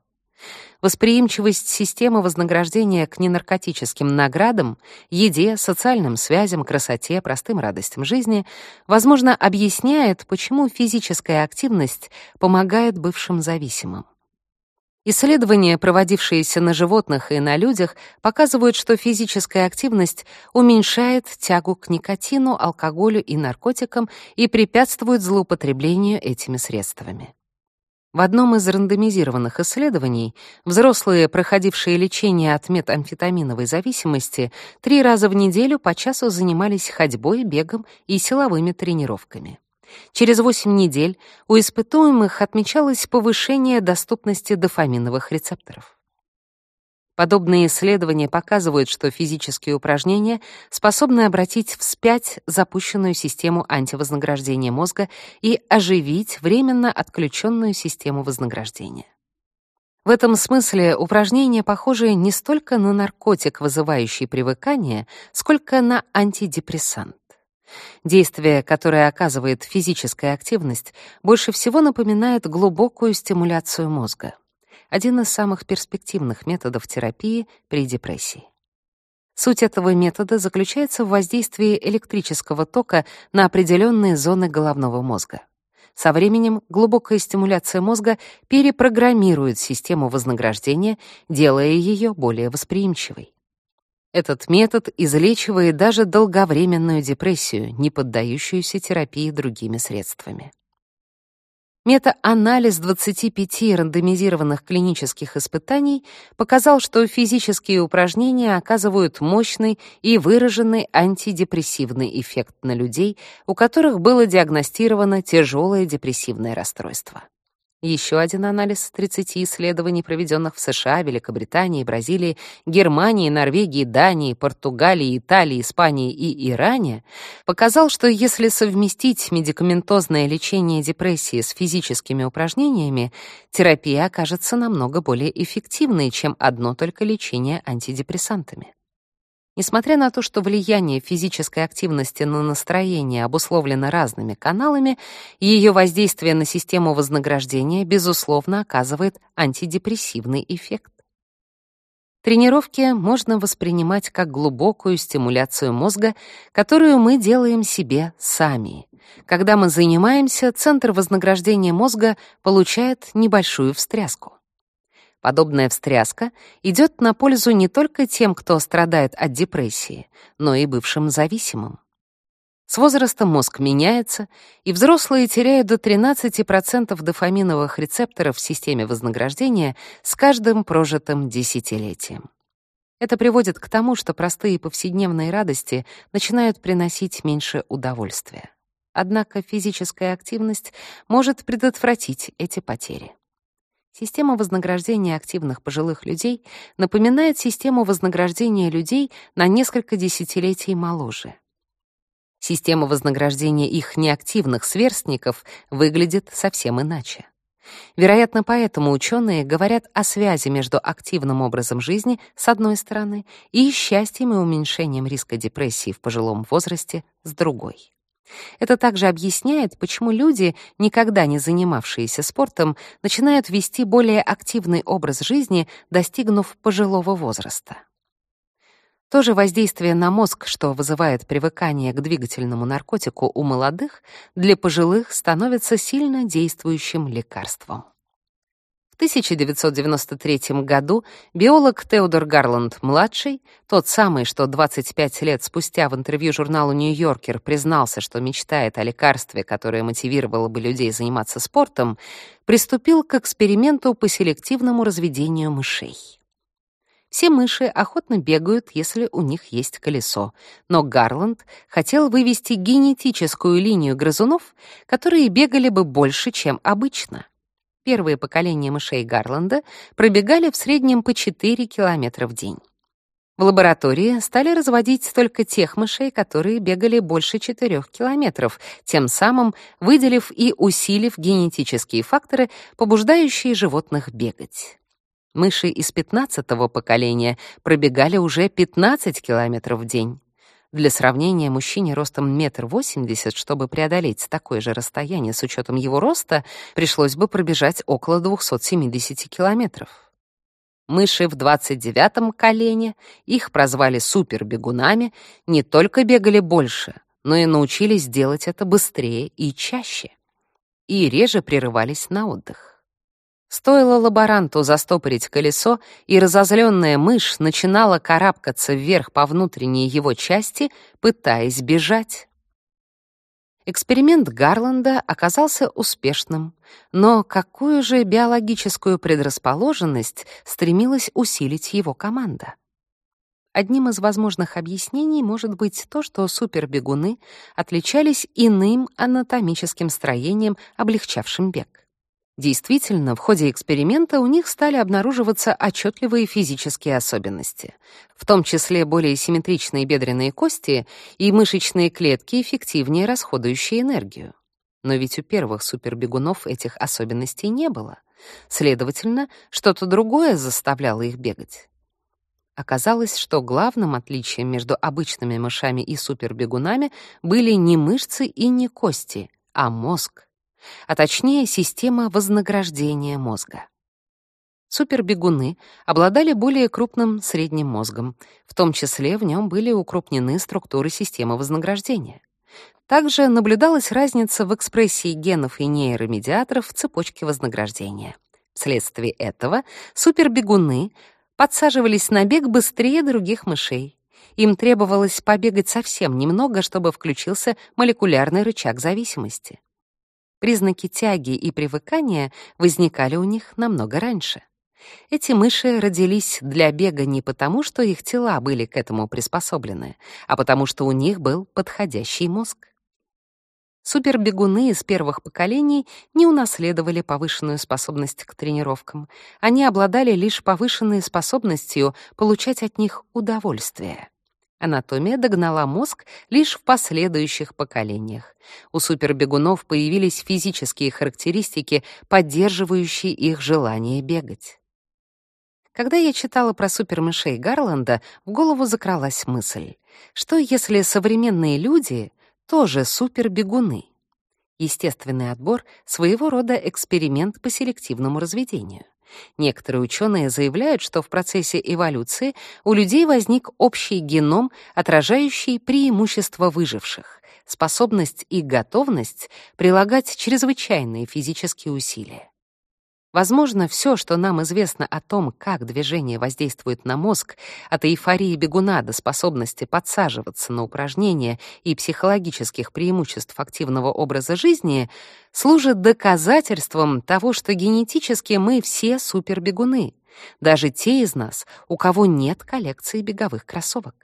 Speaker 1: Восприимчивость системы вознаграждения к ненаркотическим наградам, еде, социальным связям, красоте, простым радостям жизни, возможно, объясняет, почему физическая активность помогает бывшим зависимым. Исследования, проводившиеся на животных и на людях, показывают, что физическая активность уменьшает тягу к никотину, алкоголю и наркотикам и препятствует злоупотреблению этими средствами. В одном из рандомизированных исследований взрослые, проходившие лечение от метамфетаминовой зависимости, три раза в неделю по часу занимались ходьбой, бегом и силовыми тренировками. Через 8 недель у испытуемых отмечалось повышение доступности дофаминовых рецепторов. Подобные исследования показывают, что физические упражнения способны обратить вспять запущенную систему антивознаграждения мозга и оживить временно отключенную систему вознаграждения. В этом смысле упражнения похожи не столько на наркотик, вызывающий привыкание, сколько на антидепрессант. Действие, которое оказывает физическая активность, больше всего напоминает глубокую стимуляцию мозга. Один из самых перспективных методов терапии при депрессии. Суть этого метода заключается в воздействии электрического тока на определенные зоны головного мозга. Со временем глубокая стимуляция мозга перепрограммирует систему вознаграждения, делая ее более восприимчивой. Этот метод излечивает даже долговременную депрессию, не поддающуюся терапии другими средствами. Метаанализ 25 рандомизированных клинических испытаний показал, что физические упражнения оказывают мощный и выраженный антидепрессивный эффект на людей, у которых было диагностировано тяжелое депрессивное расстройство. Еще один анализ 30 исследований, проведенных в США, Великобритании, Бразилии, Германии, Норвегии, Дании, Португалии, Италии, Испании и Иране, показал, что если совместить медикаментозное лечение депрессии с физическими упражнениями, терапия окажется намного более эффективной, чем одно только лечение антидепрессантами. Несмотря на то, что влияние физической активности на настроение обусловлено разными каналами, ее воздействие на систему вознаграждения, безусловно, оказывает антидепрессивный эффект. Тренировки можно воспринимать как глубокую стимуляцию мозга, которую мы делаем себе сами. Когда мы занимаемся, центр вознаграждения мозга получает небольшую встряску. Подобная встряска идет на пользу не только тем, кто страдает от депрессии, но и бывшим зависимым. С возрастом мозг меняется, и взрослые теряют до 13% дофаминовых рецепторов в системе вознаграждения с каждым прожитым десятилетием. Это приводит к тому, что простые повседневные радости начинают приносить меньше удовольствия. Однако физическая активность может предотвратить эти потери. Система вознаграждения активных пожилых людей напоминает систему вознаграждения людей на несколько десятилетий моложе. Система вознаграждения их неактивных сверстников выглядит совсем иначе. Вероятно, поэтому ученые говорят о связи между активным образом жизни, с одной стороны, и счастьем и уменьшением риска депрессии в пожилом возрасте, с другой. Это также объясняет, почему люди, никогда не занимавшиеся спортом, начинают вести более активный образ жизни, достигнув пожилого возраста. То же воздействие на мозг, что вызывает привыкание к двигательному наркотику у молодых, для пожилых становится сильно действующим лекарством. В 1993 году биолог Теодор Гарланд-младший, тот самый, что 25 лет спустя в интервью журналу «Нью-Йоркер» признался, что мечтает о лекарстве, которое мотивировало бы людей заниматься спортом, приступил к эксперименту по селективному разведению мышей. Все мыши охотно бегают, если у них есть колесо, но Гарланд хотел вывести генетическую линию грызунов, которые бегали бы больше, чем обычно. Первые поколения мышей Гарланда пробегали в среднем по 4 километра в день. В лаборатории стали разводить только тех мышей, которые бегали больше 4 километров, тем самым выделив и усилив генетические факторы, побуждающие животных бегать. Мыши из пятнадцатого поколения пробегали уже 15 километров в день. Для сравнения, мужчине ростом метр восемьдесят, чтобы преодолеть такое же расстояние с учетом его роста, пришлось бы пробежать около 270 километров. Мыши в 29-м колене, их прозвали супербегунами, не только бегали больше, но и научились делать это быстрее и чаще. И реже прерывались на отдых. Стоило лаборанту застопорить колесо, и разозленная мышь начинала карабкаться вверх по внутренней его части, пытаясь бежать. Эксперимент Гарланда оказался успешным, но какую же биологическую предрасположенность стремилась усилить его команда? Одним из возможных объяснений может быть то, что супербегуны отличались иным анатомическим строением, облегчавшим бег. Действительно, в ходе эксперимента у них стали обнаруживаться отчетливые физические особенности, в том числе более симметричные бедренные кости и мышечные клетки, эффективнее расходующие энергию. Но ведь у первых супербегунов этих особенностей не было. Следовательно, что-то другое заставляло их бегать. Оказалось, что главным отличием между обычными мышами и супербегунами были не мышцы и не кости, а мозг а точнее система вознаграждения мозга. Супербегуны обладали более крупным средним мозгом, в том числе в нем были укрупнены структуры системы вознаграждения. Также наблюдалась разница в экспрессии генов и нейромедиаторов в цепочке вознаграждения. Вследствие этого супербегуны подсаживались на бег быстрее других мышей. Им требовалось побегать совсем немного, чтобы включился молекулярный рычаг зависимости. Признаки тяги и привыкания возникали у них намного раньше. Эти мыши родились для бега не потому, что их тела были к этому приспособлены, а потому что у них был подходящий мозг. Супербегуны из первых поколений не унаследовали повышенную способность к тренировкам. Они обладали лишь повышенной способностью получать от них удовольствие. Анатомия догнала мозг лишь в последующих поколениях. У супербегунов появились физические характеристики, поддерживающие их желание бегать. Когда я читала про супермышей Гарланда, в голову закралась мысль, что если современные люди тоже супербегуны? Естественный отбор — своего рода эксперимент по селективному разведению. Некоторые ученые заявляют, что в процессе эволюции у людей возник общий геном, отражающий преимущества выживших, способность и готовность прилагать чрезвычайные физические усилия. Возможно, все, что нам известно о том, как движение воздействует на мозг, от эйфории бегуна до способности подсаживаться на упражнения и психологических преимуществ активного образа жизни, служит доказательством того, что генетически мы все супербегуны, даже те из нас, у кого нет коллекции беговых кроссовок.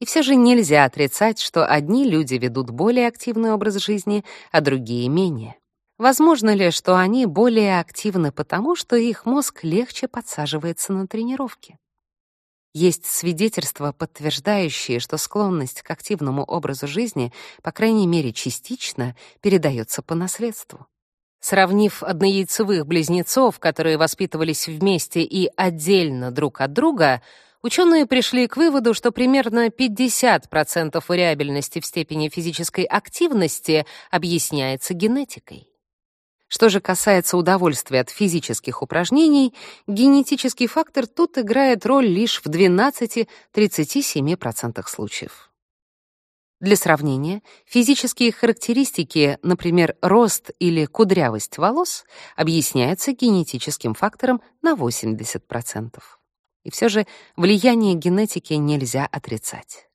Speaker 1: И все же нельзя отрицать, что одни люди ведут более активный образ жизни, а другие — менее. Возможно ли, что они более активны потому, что их мозг легче подсаживается на тренировки? Есть свидетельства, подтверждающие, что склонность к активному образу жизни, по крайней мере частично, передается по наследству. Сравнив однояйцевых близнецов, которые воспитывались вместе и отдельно друг от друга, ученые пришли к выводу, что примерно 50% вариабельности в степени физической активности объясняется генетикой. Что же касается удовольствия от физических упражнений, генетический фактор тут играет роль лишь в 12-37% случаев. Для сравнения, физические характеристики, например, рост или кудрявость волос, объясняются генетическим фактором на 80%. И все же влияние генетики нельзя отрицать.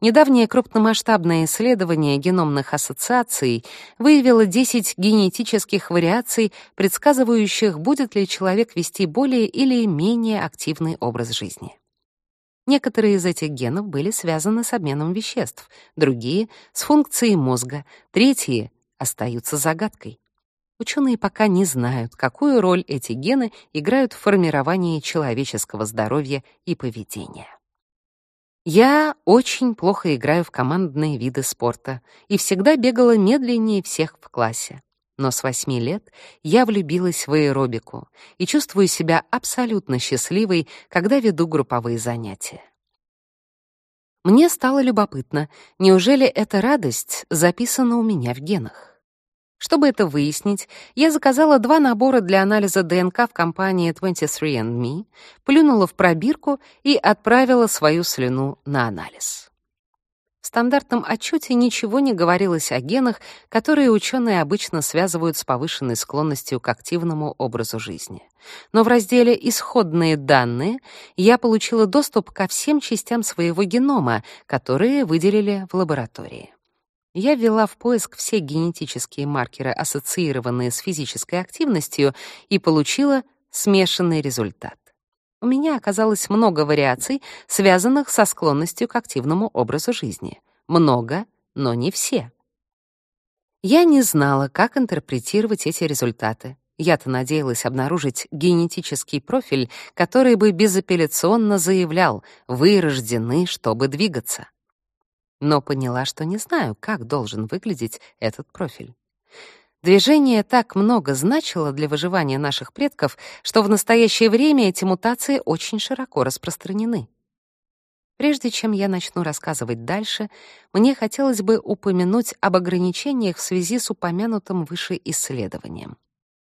Speaker 1: Недавнее крупномасштабное исследование геномных ассоциаций выявило 10 генетических вариаций, предсказывающих, будет ли человек вести более или менее активный образ жизни. Некоторые из этих генов были связаны с обменом веществ, другие — с функцией мозга, третьи остаются загадкой. Ученые пока не знают, какую роль эти гены играют в формировании человеческого здоровья и поведения. Я очень плохо играю в командные виды спорта и всегда бегала медленнее всех в классе. Но с восьми лет я влюбилась в аэробику и чувствую себя абсолютно счастливой, когда веду групповые занятия. Мне стало любопытно, неужели эта радость записана у меня в генах? Чтобы это выяснить, я заказала два набора для анализа ДНК в компании 23andMe, плюнула в пробирку и отправила свою слюну на анализ. В стандартном отчете ничего не говорилось о генах, которые ученые обычно связывают с повышенной склонностью к активному образу жизни. Но в разделе «Исходные данные» я получила доступ ко всем частям своего генома, которые выделили в лаборатории. Я ввела в поиск все генетические маркеры, ассоциированные с физической активностью, и получила смешанный результат. У меня оказалось много вариаций, связанных со склонностью к активному образу жизни. Много, но не все. Я не знала, как интерпретировать эти результаты. Я-то надеялась обнаружить генетический профиль, который бы безапелляционно заявлял «вы рождены, чтобы двигаться» но поняла, что не знаю, как должен выглядеть этот профиль. Движение так много значило для выживания наших предков, что в настоящее время эти мутации очень широко распространены. Прежде чем я начну рассказывать дальше, мне хотелось бы упомянуть об ограничениях в связи с упомянутым выше исследованием.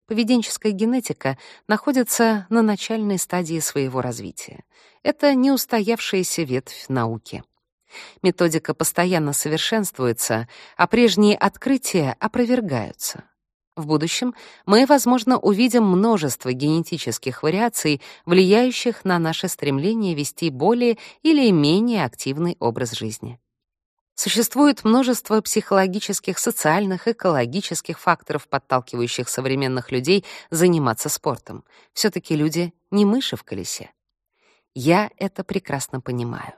Speaker 1: Поведенческая генетика находится на начальной стадии своего развития. Это неустоявшаяся ветвь науки. Методика постоянно совершенствуется, а прежние открытия опровергаются. В будущем мы, возможно, увидим множество генетических вариаций, влияющих на наше стремление вести более или менее активный образ жизни. Существует множество психологических, социальных, экологических факторов, подталкивающих современных людей заниматься спортом. все таки люди не мыши в колесе. Я это прекрасно понимаю.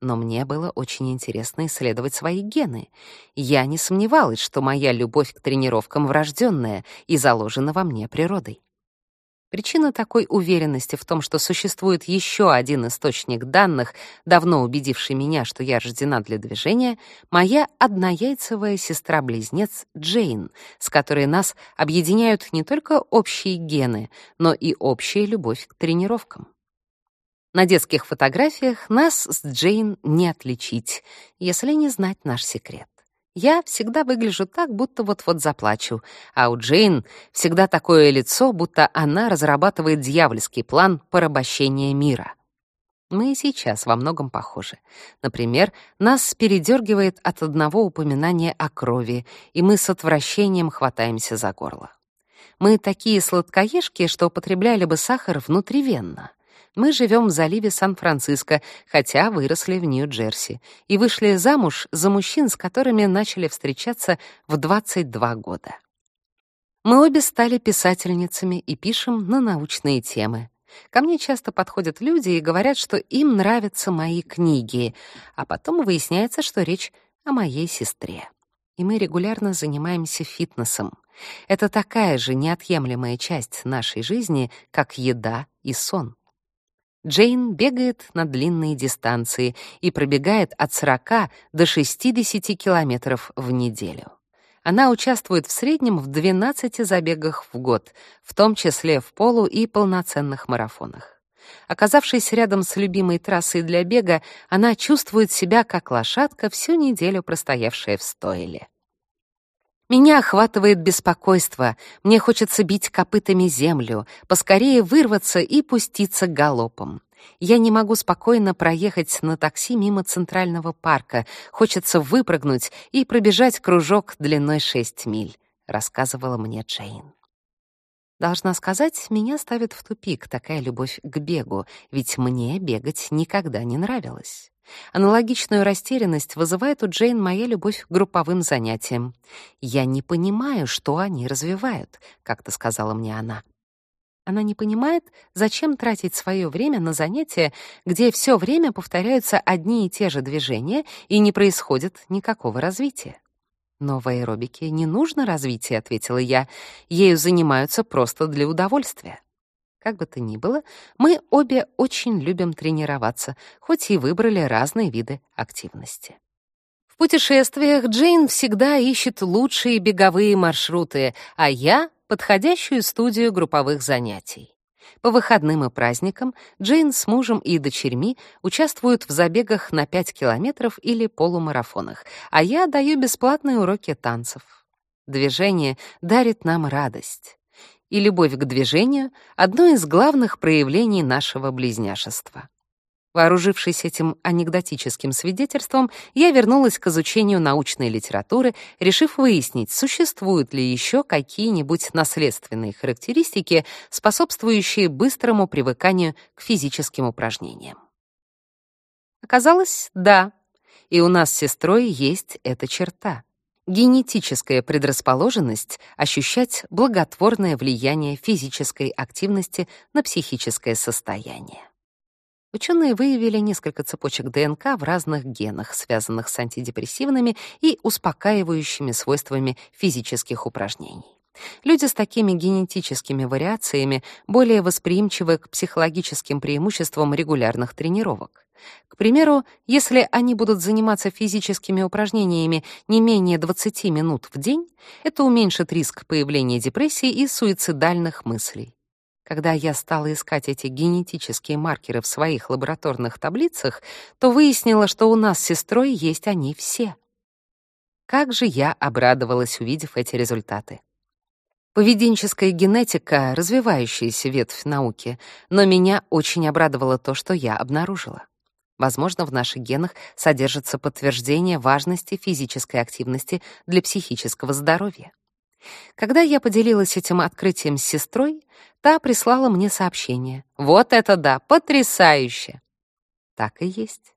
Speaker 1: Но мне было очень интересно исследовать свои гены. Я не сомневалась, что моя любовь к тренировкам врожденная и заложена во мне природой. Причина такой уверенности в том, что существует еще один источник данных, давно убедивший меня, что я рождена для движения, моя однояйцевая сестра-близнец Джейн, с которой нас объединяют не только общие гены, но и общая любовь к тренировкам. На детских фотографиях нас с Джейн не отличить, если не знать наш секрет. Я всегда выгляжу так, будто вот-вот заплачу, а у Джейн всегда такое лицо, будто она разрабатывает дьявольский план порабощения мира. Мы и сейчас во многом похожи. Например, нас передергивает от одного упоминания о крови, и мы с отвращением хватаемся за горло. Мы такие сладкоежки, что употребляли бы сахар внутривенно. Мы живем в заливе Сан-Франциско, хотя выросли в Нью-Джерси, и вышли замуж за мужчин, с которыми начали встречаться в 22 года. Мы обе стали писательницами и пишем на научные темы. Ко мне часто подходят люди и говорят, что им нравятся мои книги, а потом выясняется, что речь о моей сестре. И мы регулярно занимаемся фитнесом. Это такая же неотъемлемая часть нашей жизни, как еда и сон. Джейн бегает на длинные дистанции и пробегает от 40 до 60 километров в неделю. Она участвует в среднем в 12 забегах в год, в том числе в полу и полноценных марафонах. Оказавшись рядом с любимой трассой для бега, она чувствует себя как лошадка, всю неделю простоявшая в стойле. Меня охватывает беспокойство, мне хочется бить копытами землю, поскорее вырваться и пуститься галопом. Я не могу спокойно проехать на такси мимо Центрального парка, хочется выпрыгнуть и пробежать кружок длиной 6 миль, рассказывала мне Джейн. Должна сказать, меня ставит в тупик такая любовь к бегу, ведь мне бегать никогда не нравилось. Аналогичную растерянность вызывает у Джейн моя любовь к групповым занятиям. «Я не понимаю, что они развивают», — как-то сказала мне она. Она не понимает, зачем тратить свое время на занятия, где все время повторяются одни и те же движения и не происходит никакого развития. «Но в аэробике не нужно развития», — ответила я. «Ею занимаются просто для удовольствия». Как бы то ни было, мы обе очень любим тренироваться, хоть и выбрали разные виды активности. В путешествиях Джейн всегда ищет лучшие беговые маршруты, а я — подходящую студию групповых занятий. По выходным и праздникам Джейн с мужем и дочерьми участвуют в забегах на 5 километров или полумарафонах, а я даю бесплатные уроки танцев. Движение дарит нам радость и любовь к движению — одно из главных проявлений нашего близняшества. Вооружившись этим анекдотическим свидетельством, я вернулась к изучению научной литературы, решив выяснить, существуют ли еще какие-нибудь наследственные характеристики, способствующие быстрому привыканию к физическим упражнениям. Оказалось, да, и у нас с сестрой есть эта черта генетическая предрасположенность ощущать благотворное влияние физической активности на психическое состояние. Ученые выявили несколько цепочек ДНК в разных генах, связанных с антидепрессивными и успокаивающими свойствами физических упражнений. Люди с такими генетическими вариациями более восприимчивы к психологическим преимуществам регулярных тренировок. К примеру, если они будут заниматься физическими упражнениями не менее 20 минут в день, это уменьшит риск появления депрессии и суицидальных мыслей. Когда я стала искать эти генетические маркеры в своих лабораторных таблицах, то выяснила, что у нас с сестрой есть они все. Как же я обрадовалась, увидев эти результаты. Поведенческая генетика — развивающаяся ветвь науки, но меня очень обрадовало то, что я обнаружила. Возможно, в наших генах содержится подтверждение важности физической активности для психического здоровья. Когда я поделилась этим открытием с сестрой, та прислала мне сообщение. «Вот это да! Потрясающе!» Так и есть.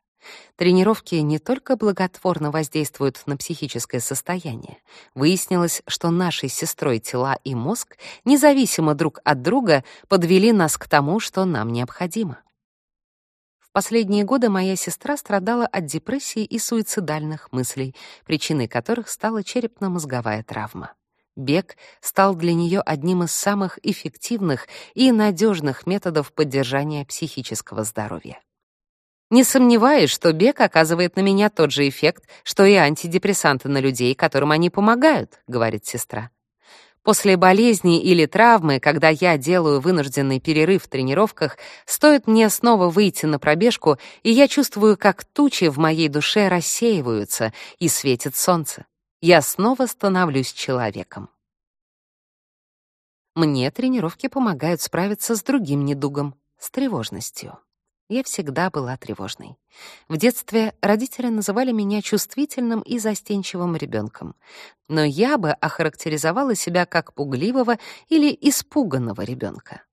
Speaker 1: Тренировки не только благотворно воздействуют на психическое состояние. Выяснилось, что нашей сестрой тела и мозг, независимо друг от друга, подвели нас к тому, что нам необходимо последние годы моя сестра страдала от депрессии и суицидальных мыслей, причиной которых стала черепно-мозговая травма. Бег стал для нее одним из самых эффективных и надежных методов поддержания психического здоровья. Не сомневаюсь, что бег оказывает на меня тот же эффект, что и антидепрессанты на людей, которым они помогают, говорит сестра. После болезни или травмы, когда я делаю вынужденный перерыв в тренировках, стоит мне снова выйти на пробежку, и я чувствую, как тучи в моей душе рассеиваются и светит солнце. Я снова становлюсь человеком. Мне тренировки помогают справиться с другим недугом — с тревожностью. Я всегда была тревожной. В детстве родители называли меня чувствительным и застенчивым ребенком, но я бы охарактеризовала себя как пугливого или испуганного ребенка.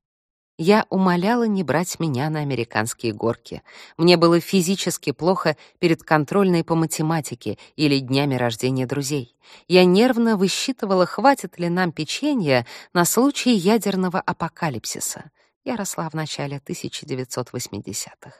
Speaker 1: Я умоляла не брать меня на американские горки. Мне было физически плохо перед контрольной по математике или днями рождения друзей. Я нервно высчитывала, хватит ли нам печенья на случай ядерного апокалипсиса. Я росла в начале 1980-х.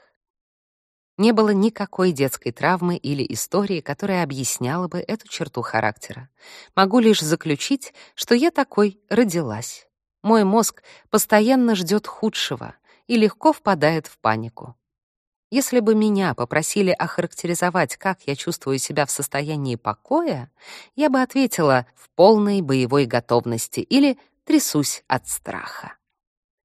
Speaker 1: Не было никакой детской травмы или истории, которая объясняла бы эту черту характера. Могу лишь заключить, что я такой родилась. Мой мозг постоянно ждет худшего и легко впадает в панику. Если бы меня попросили охарактеризовать, как я чувствую себя в состоянии покоя, я бы ответила «в полной боевой готовности» или «трясусь от страха».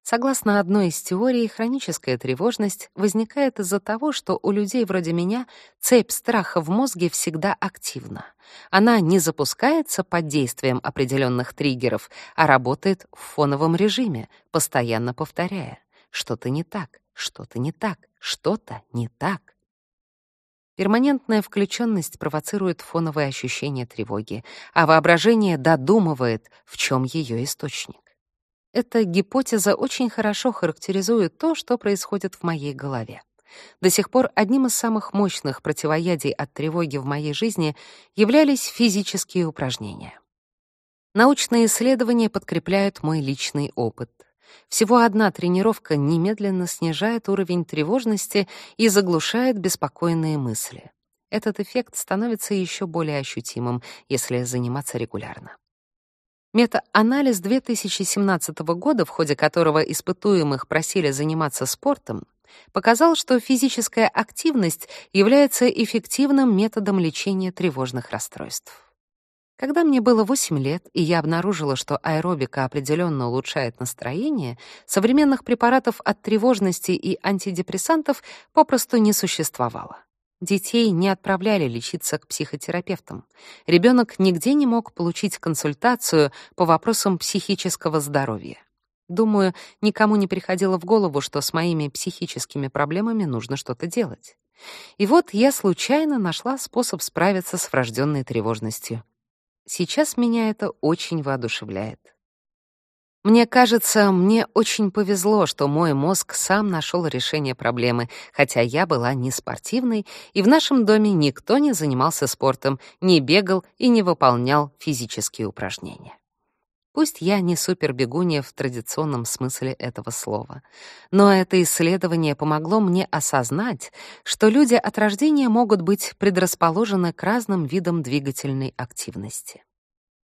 Speaker 1: Согласно одной из теорий, хроническая тревожность возникает из-за того, что у людей вроде меня цепь страха в мозге всегда активна. Она не запускается под действием определенных триггеров, а работает в фоновом режиме, постоянно повторяя «что-то не так, что-то не так, что-то не так». Перманентная включенность провоцирует фоновые ощущения тревоги, а воображение додумывает, в чем ее источник. Эта гипотеза очень хорошо характеризует то, что происходит в моей голове. До сих пор одним из самых мощных противоядий от тревоги в моей жизни являлись физические упражнения. Научные исследования подкрепляют мой личный опыт. Всего одна тренировка немедленно снижает уровень тревожности и заглушает беспокойные мысли. Этот эффект становится еще более ощутимым, если заниматься регулярно. Мета-анализ 2017 года, в ходе которого испытуемых просили заниматься спортом, показал, что физическая активность является эффективным методом лечения тревожных расстройств. Когда мне было 8 лет, и я обнаружила, что аэробика определенно улучшает настроение, современных препаратов от тревожности и антидепрессантов попросту не существовало. Детей не отправляли лечиться к психотерапевтам. Ребенок нигде не мог получить консультацию по вопросам психического здоровья. Думаю, никому не приходило в голову, что с моими психическими проблемами нужно что-то делать. И вот я случайно нашла способ справиться с врожденной тревожностью. Сейчас меня это очень воодушевляет. Мне кажется, мне очень повезло, что мой мозг сам нашел решение проблемы, хотя я была не спортивной, и в нашем доме никто не занимался спортом, не бегал и не выполнял физические упражнения. Пусть я не супербегунья в традиционном смысле этого слова, но это исследование помогло мне осознать, что люди от рождения могут быть предрасположены к разным видам двигательной активности.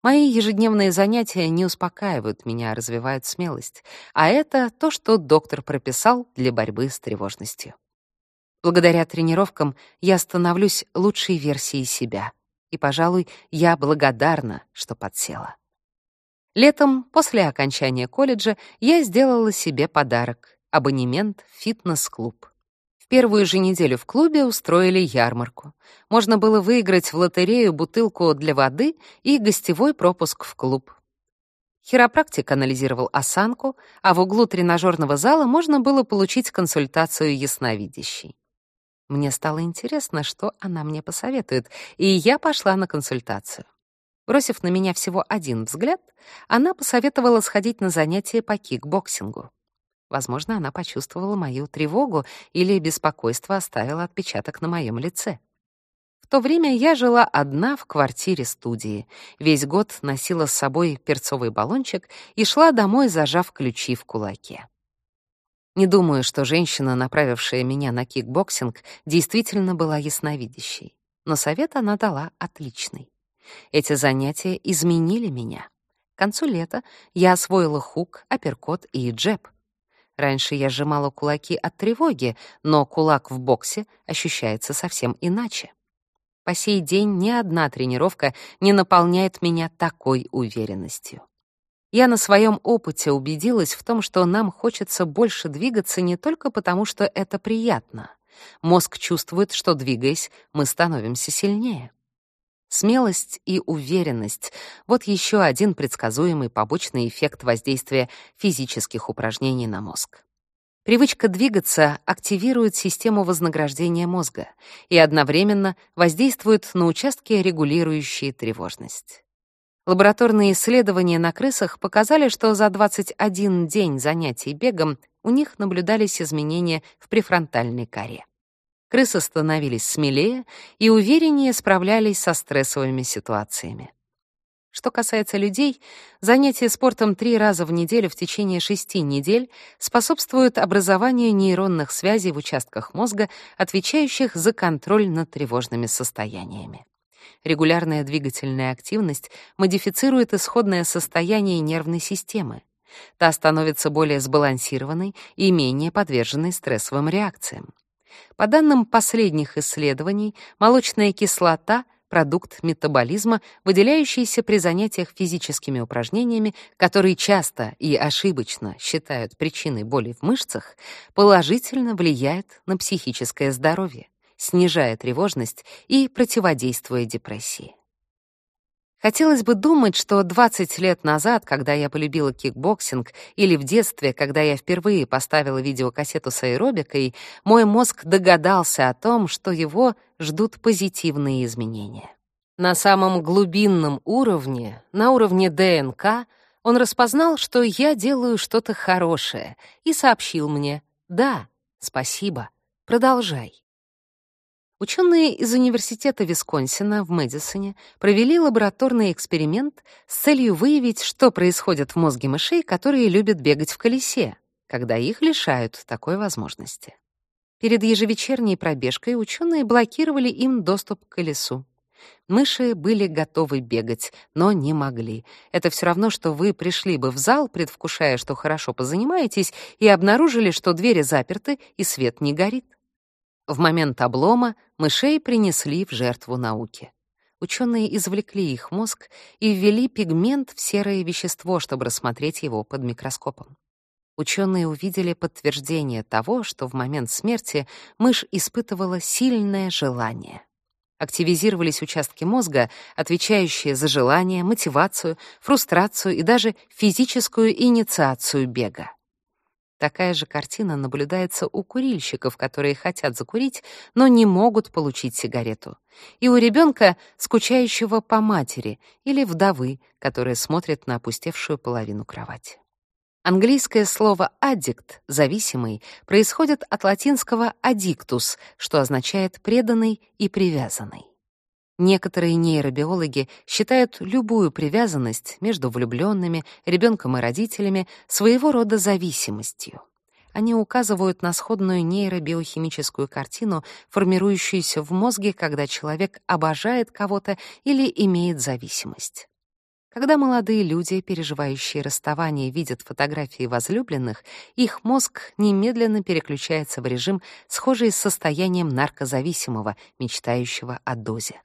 Speaker 1: Мои ежедневные занятия не успокаивают меня, а развивают смелость. А это то, что доктор прописал для борьбы с тревожностью. Благодаря тренировкам я становлюсь лучшей версией себя. И, пожалуй, я благодарна, что подсела. Летом, после окончания колледжа, я сделала себе подарок — абонемент в фитнес-клуб первую же неделю в клубе устроили ярмарку. Можно было выиграть в лотерею бутылку для воды и гостевой пропуск в клуб. Хиропрактик анализировал осанку, а в углу тренажерного зала можно было получить консультацию ясновидящей. Мне стало интересно, что она мне посоветует, и я пошла на консультацию. Бросив на меня всего один взгляд, она посоветовала сходить на занятия по кикбоксингу. Возможно, она почувствовала мою тревогу или беспокойство оставило отпечаток на моем лице. В то время я жила одна в квартире студии. Весь год носила с собой перцовый баллончик и шла домой, зажав ключи в кулаке. Не думаю, что женщина, направившая меня на кикбоксинг, действительно была ясновидящей. Но совет она дала отличный. Эти занятия изменили меня. К концу лета я освоила хук, апперкот и джеб — Раньше я сжимала кулаки от тревоги, но кулак в боксе ощущается совсем иначе. По сей день ни одна тренировка не наполняет меня такой уверенностью. Я на своем опыте убедилась в том, что нам хочется больше двигаться не только потому, что это приятно. Мозг чувствует, что, двигаясь, мы становимся сильнее. Смелость и уверенность — вот еще один предсказуемый побочный эффект воздействия физических упражнений на мозг. Привычка двигаться активирует систему вознаграждения мозга и одновременно воздействует на участки, регулирующие тревожность. Лабораторные исследования на крысах показали, что за 21 день занятий бегом у них наблюдались изменения в префронтальной коре. Крысы становились смелее и увереннее справлялись со стрессовыми ситуациями. Что касается людей, занятие спортом три раза в неделю в течение шести недель способствует образованию нейронных связей в участках мозга, отвечающих за контроль над тревожными состояниями. Регулярная двигательная активность модифицирует исходное состояние нервной системы. Та становится более сбалансированной и менее подверженной стрессовым реакциям. По данным последних исследований, молочная кислота продукт метаболизма, выделяющийся при занятиях физическими упражнениями, которые часто и ошибочно считают причиной боли в мышцах, положительно влияет на психическое здоровье, снижая тревожность и противодействуя депрессии. Хотелось бы думать, что 20 лет назад, когда я полюбила кикбоксинг, или в детстве, когда я впервые поставила видеокассету с аэробикой, мой мозг догадался о том, что его ждут позитивные изменения. На самом глубинном уровне, на уровне ДНК, он распознал, что я делаю что-то хорошее, и сообщил мне «Да, спасибо, продолжай». Ученые из Университета Висконсина в Мэдисоне провели лабораторный эксперимент с целью выявить, что происходит в мозге мышей, которые любят бегать в колесе, когда их лишают такой возможности. Перед ежевечерней пробежкой ученые блокировали им доступ к колесу. Мыши были готовы бегать, но не могли. Это все равно, что вы пришли бы в зал, предвкушая, что хорошо позанимаетесь, и обнаружили, что двери заперты и свет не горит. В момент облома мышей принесли в жертву науке. Ученые извлекли их мозг и ввели пигмент в серое вещество, чтобы рассмотреть его под микроскопом. Ученые увидели подтверждение того, что в момент смерти мышь испытывала сильное желание. Активизировались участки мозга, отвечающие за желание, мотивацию, фрустрацию и даже физическую инициацию бега. Такая же картина наблюдается у курильщиков, которые хотят закурить, но не могут получить сигарету. И у ребенка, скучающего по матери, или вдовы, которая смотрит на опустевшую половину кровати. Английское слово «аддикт» — «зависимый» происходит от латинского «addictus», что означает «преданный» и «привязанный». Некоторые нейробиологи считают любую привязанность между влюбленными, ребенком и родителями своего рода зависимостью. Они указывают на сходную нейробиохимическую картину, формирующуюся в мозге, когда человек обожает кого-то или имеет зависимость. Когда молодые люди, переживающие расставание, видят фотографии возлюбленных, их мозг немедленно переключается в режим, схожий с состоянием наркозависимого, мечтающего о дозе.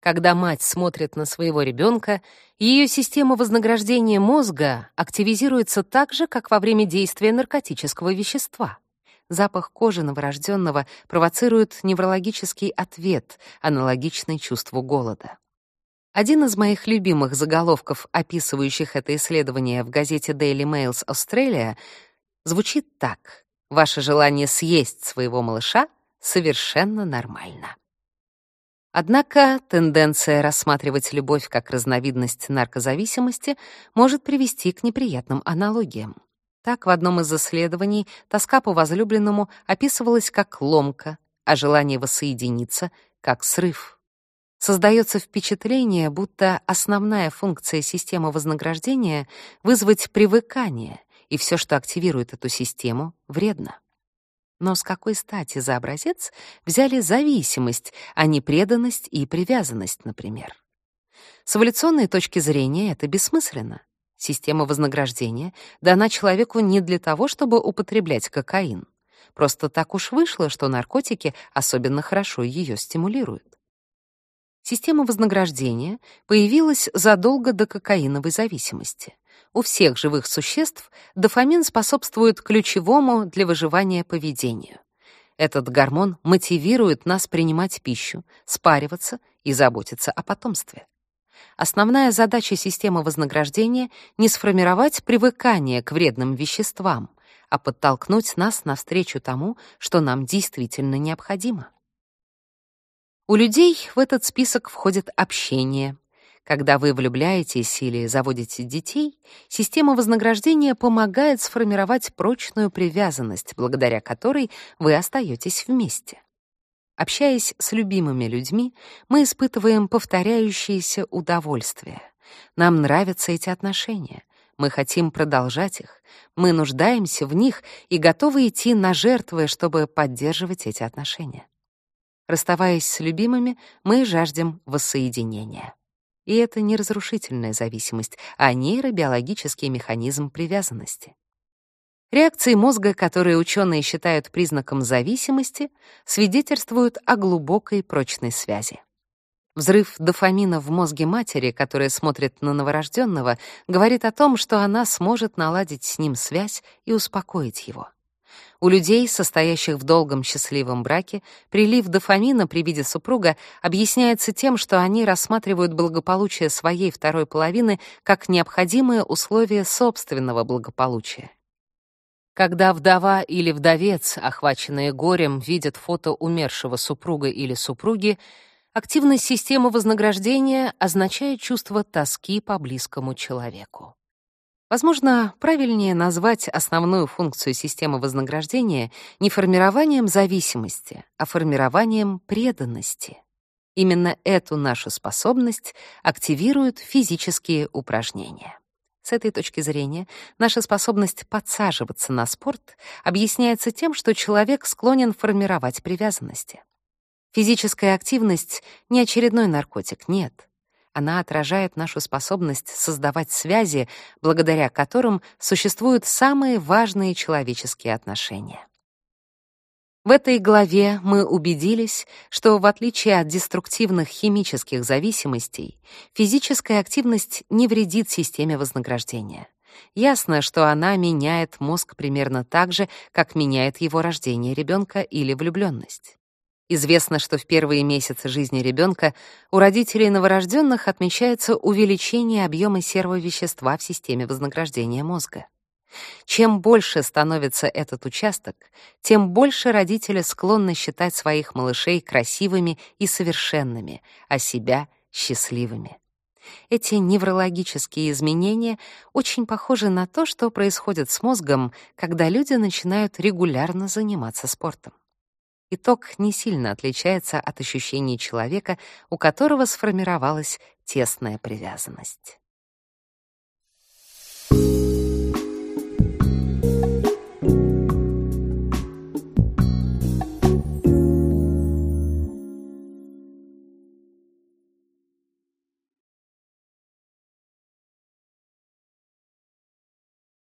Speaker 1: Когда мать смотрит на своего ребенка, ее система вознаграждения мозга активизируется так же, как во время действия наркотического вещества. Запах кожи новорожденного провоцирует неврологический ответ, аналогичный чувству голода. Один из моих любимых заголовков, описывающих это исследование в газете Daily Mails Australia, звучит так: "Ваше желание съесть своего малыша совершенно нормально". Однако тенденция рассматривать любовь как разновидность наркозависимости может привести к неприятным аналогиям. Так, в одном из исследований тоска по возлюбленному описывалась как ломка, а желание воссоединиться — как срыв. Создается впечатление, будто основная функция системы вознаграждения — вызвать привыкание, и все, что активирует эту систему, вредно. Но с какой стати за образец взяли зависимость, а не преданность и привязанность, например? С эволюционной точки зрения это бессмысленно. Система вознаграждения дана человеку не для того, чтобы употреблять кокаин. Просто так уж вышло, что наркотики особенно хорошо ее стимулируют. Система вознаграждения появилась задолго до кокаиновой зависимости у всех живых существ дофамин способствует ключевому для выживания поведению. Этот гормон мотивирует нас принимать пищу, спариваться и заботиться о потомстве. Основная задача системы вознаграждения — не сформировать привыкание к вредным веществам, а подтолкнуть нас навстречу тому, что нам действительно необходимо. У людей в этот список входит общение, когда вы влюбляетесь или заводите детей, система вознаграждения помогает сформировать прочную привязанность, благодаря которой вы остаетесь вместе. Общаясь с любимыми людьми, мы испытываем повторяющееся удовольствие. Нам нравятся эти отношения. Мы хотим продолжать их. Мы нуждаемся в них и готовы идти на жертвы, чтобы поддерживать эти отношения. Расставаясь с любимыми, мы жаждем воссоединения. И это не разрушительная зависимость, а нейробиологический механизм привязанности. Реакции мозга, которые ученые считают признаком зависимости, свидетельствуют о глубокой прочной связи. Взрыв дофамина в мозге матери, которая смотрит на новорожденного, говорит о том, что она сможет наладить с ним связь и успокоить его. У людей, состоящих в долгом счастливом браке, прилив дофамина при виде супруга объясняется тем, что они рассматривают благополучие своей второй половины как необходимое условие собственного благополучия. Когда вдова или вдовец, охваченные горем, видят фото умершего супруга или супруги, активность системы вознаграждения означает чувство тоски по близкому человеку. Возможно, правильнее назвать основную функцию системы вознаграждения не формированием зависимости, а формированием преданности. Именно эту нашу способность активируют физические упражнения. С этой точки зрения, наша способность подсаживаться на спорт объясняется тем, что человек склонен формировать привязанности. Физическая активность — не очередной наркотик, нет. Она отражает нашу способность создавать связи, благодаря которым существуют самые важные человеческие отношения. В этой главе мы убедились, что в отличие от деструктивных химических зависимостей, физическая активность не вредит системе вознаграждения. Ясно, что она меняет мозг примерно так же, как меняет его рождение ребенка или влюбленность. Известно, что в первые месяцы жизни ребенка у родителей новорожденных отмечается увеличение объема серого вещества в системе вознаграждения мозга. Чем больше становится этот участок, тем больше родители склонны считать своих малышей красивыми и совершенными, а себя — счастливыми. Эти неврологические изменения очень похожи на то, что происходит с мозгом, когда люди начинают регулярно заниматься спортом. Итог не сильно отличается от ощущений человека, у которого сформировалась тесная привязанность.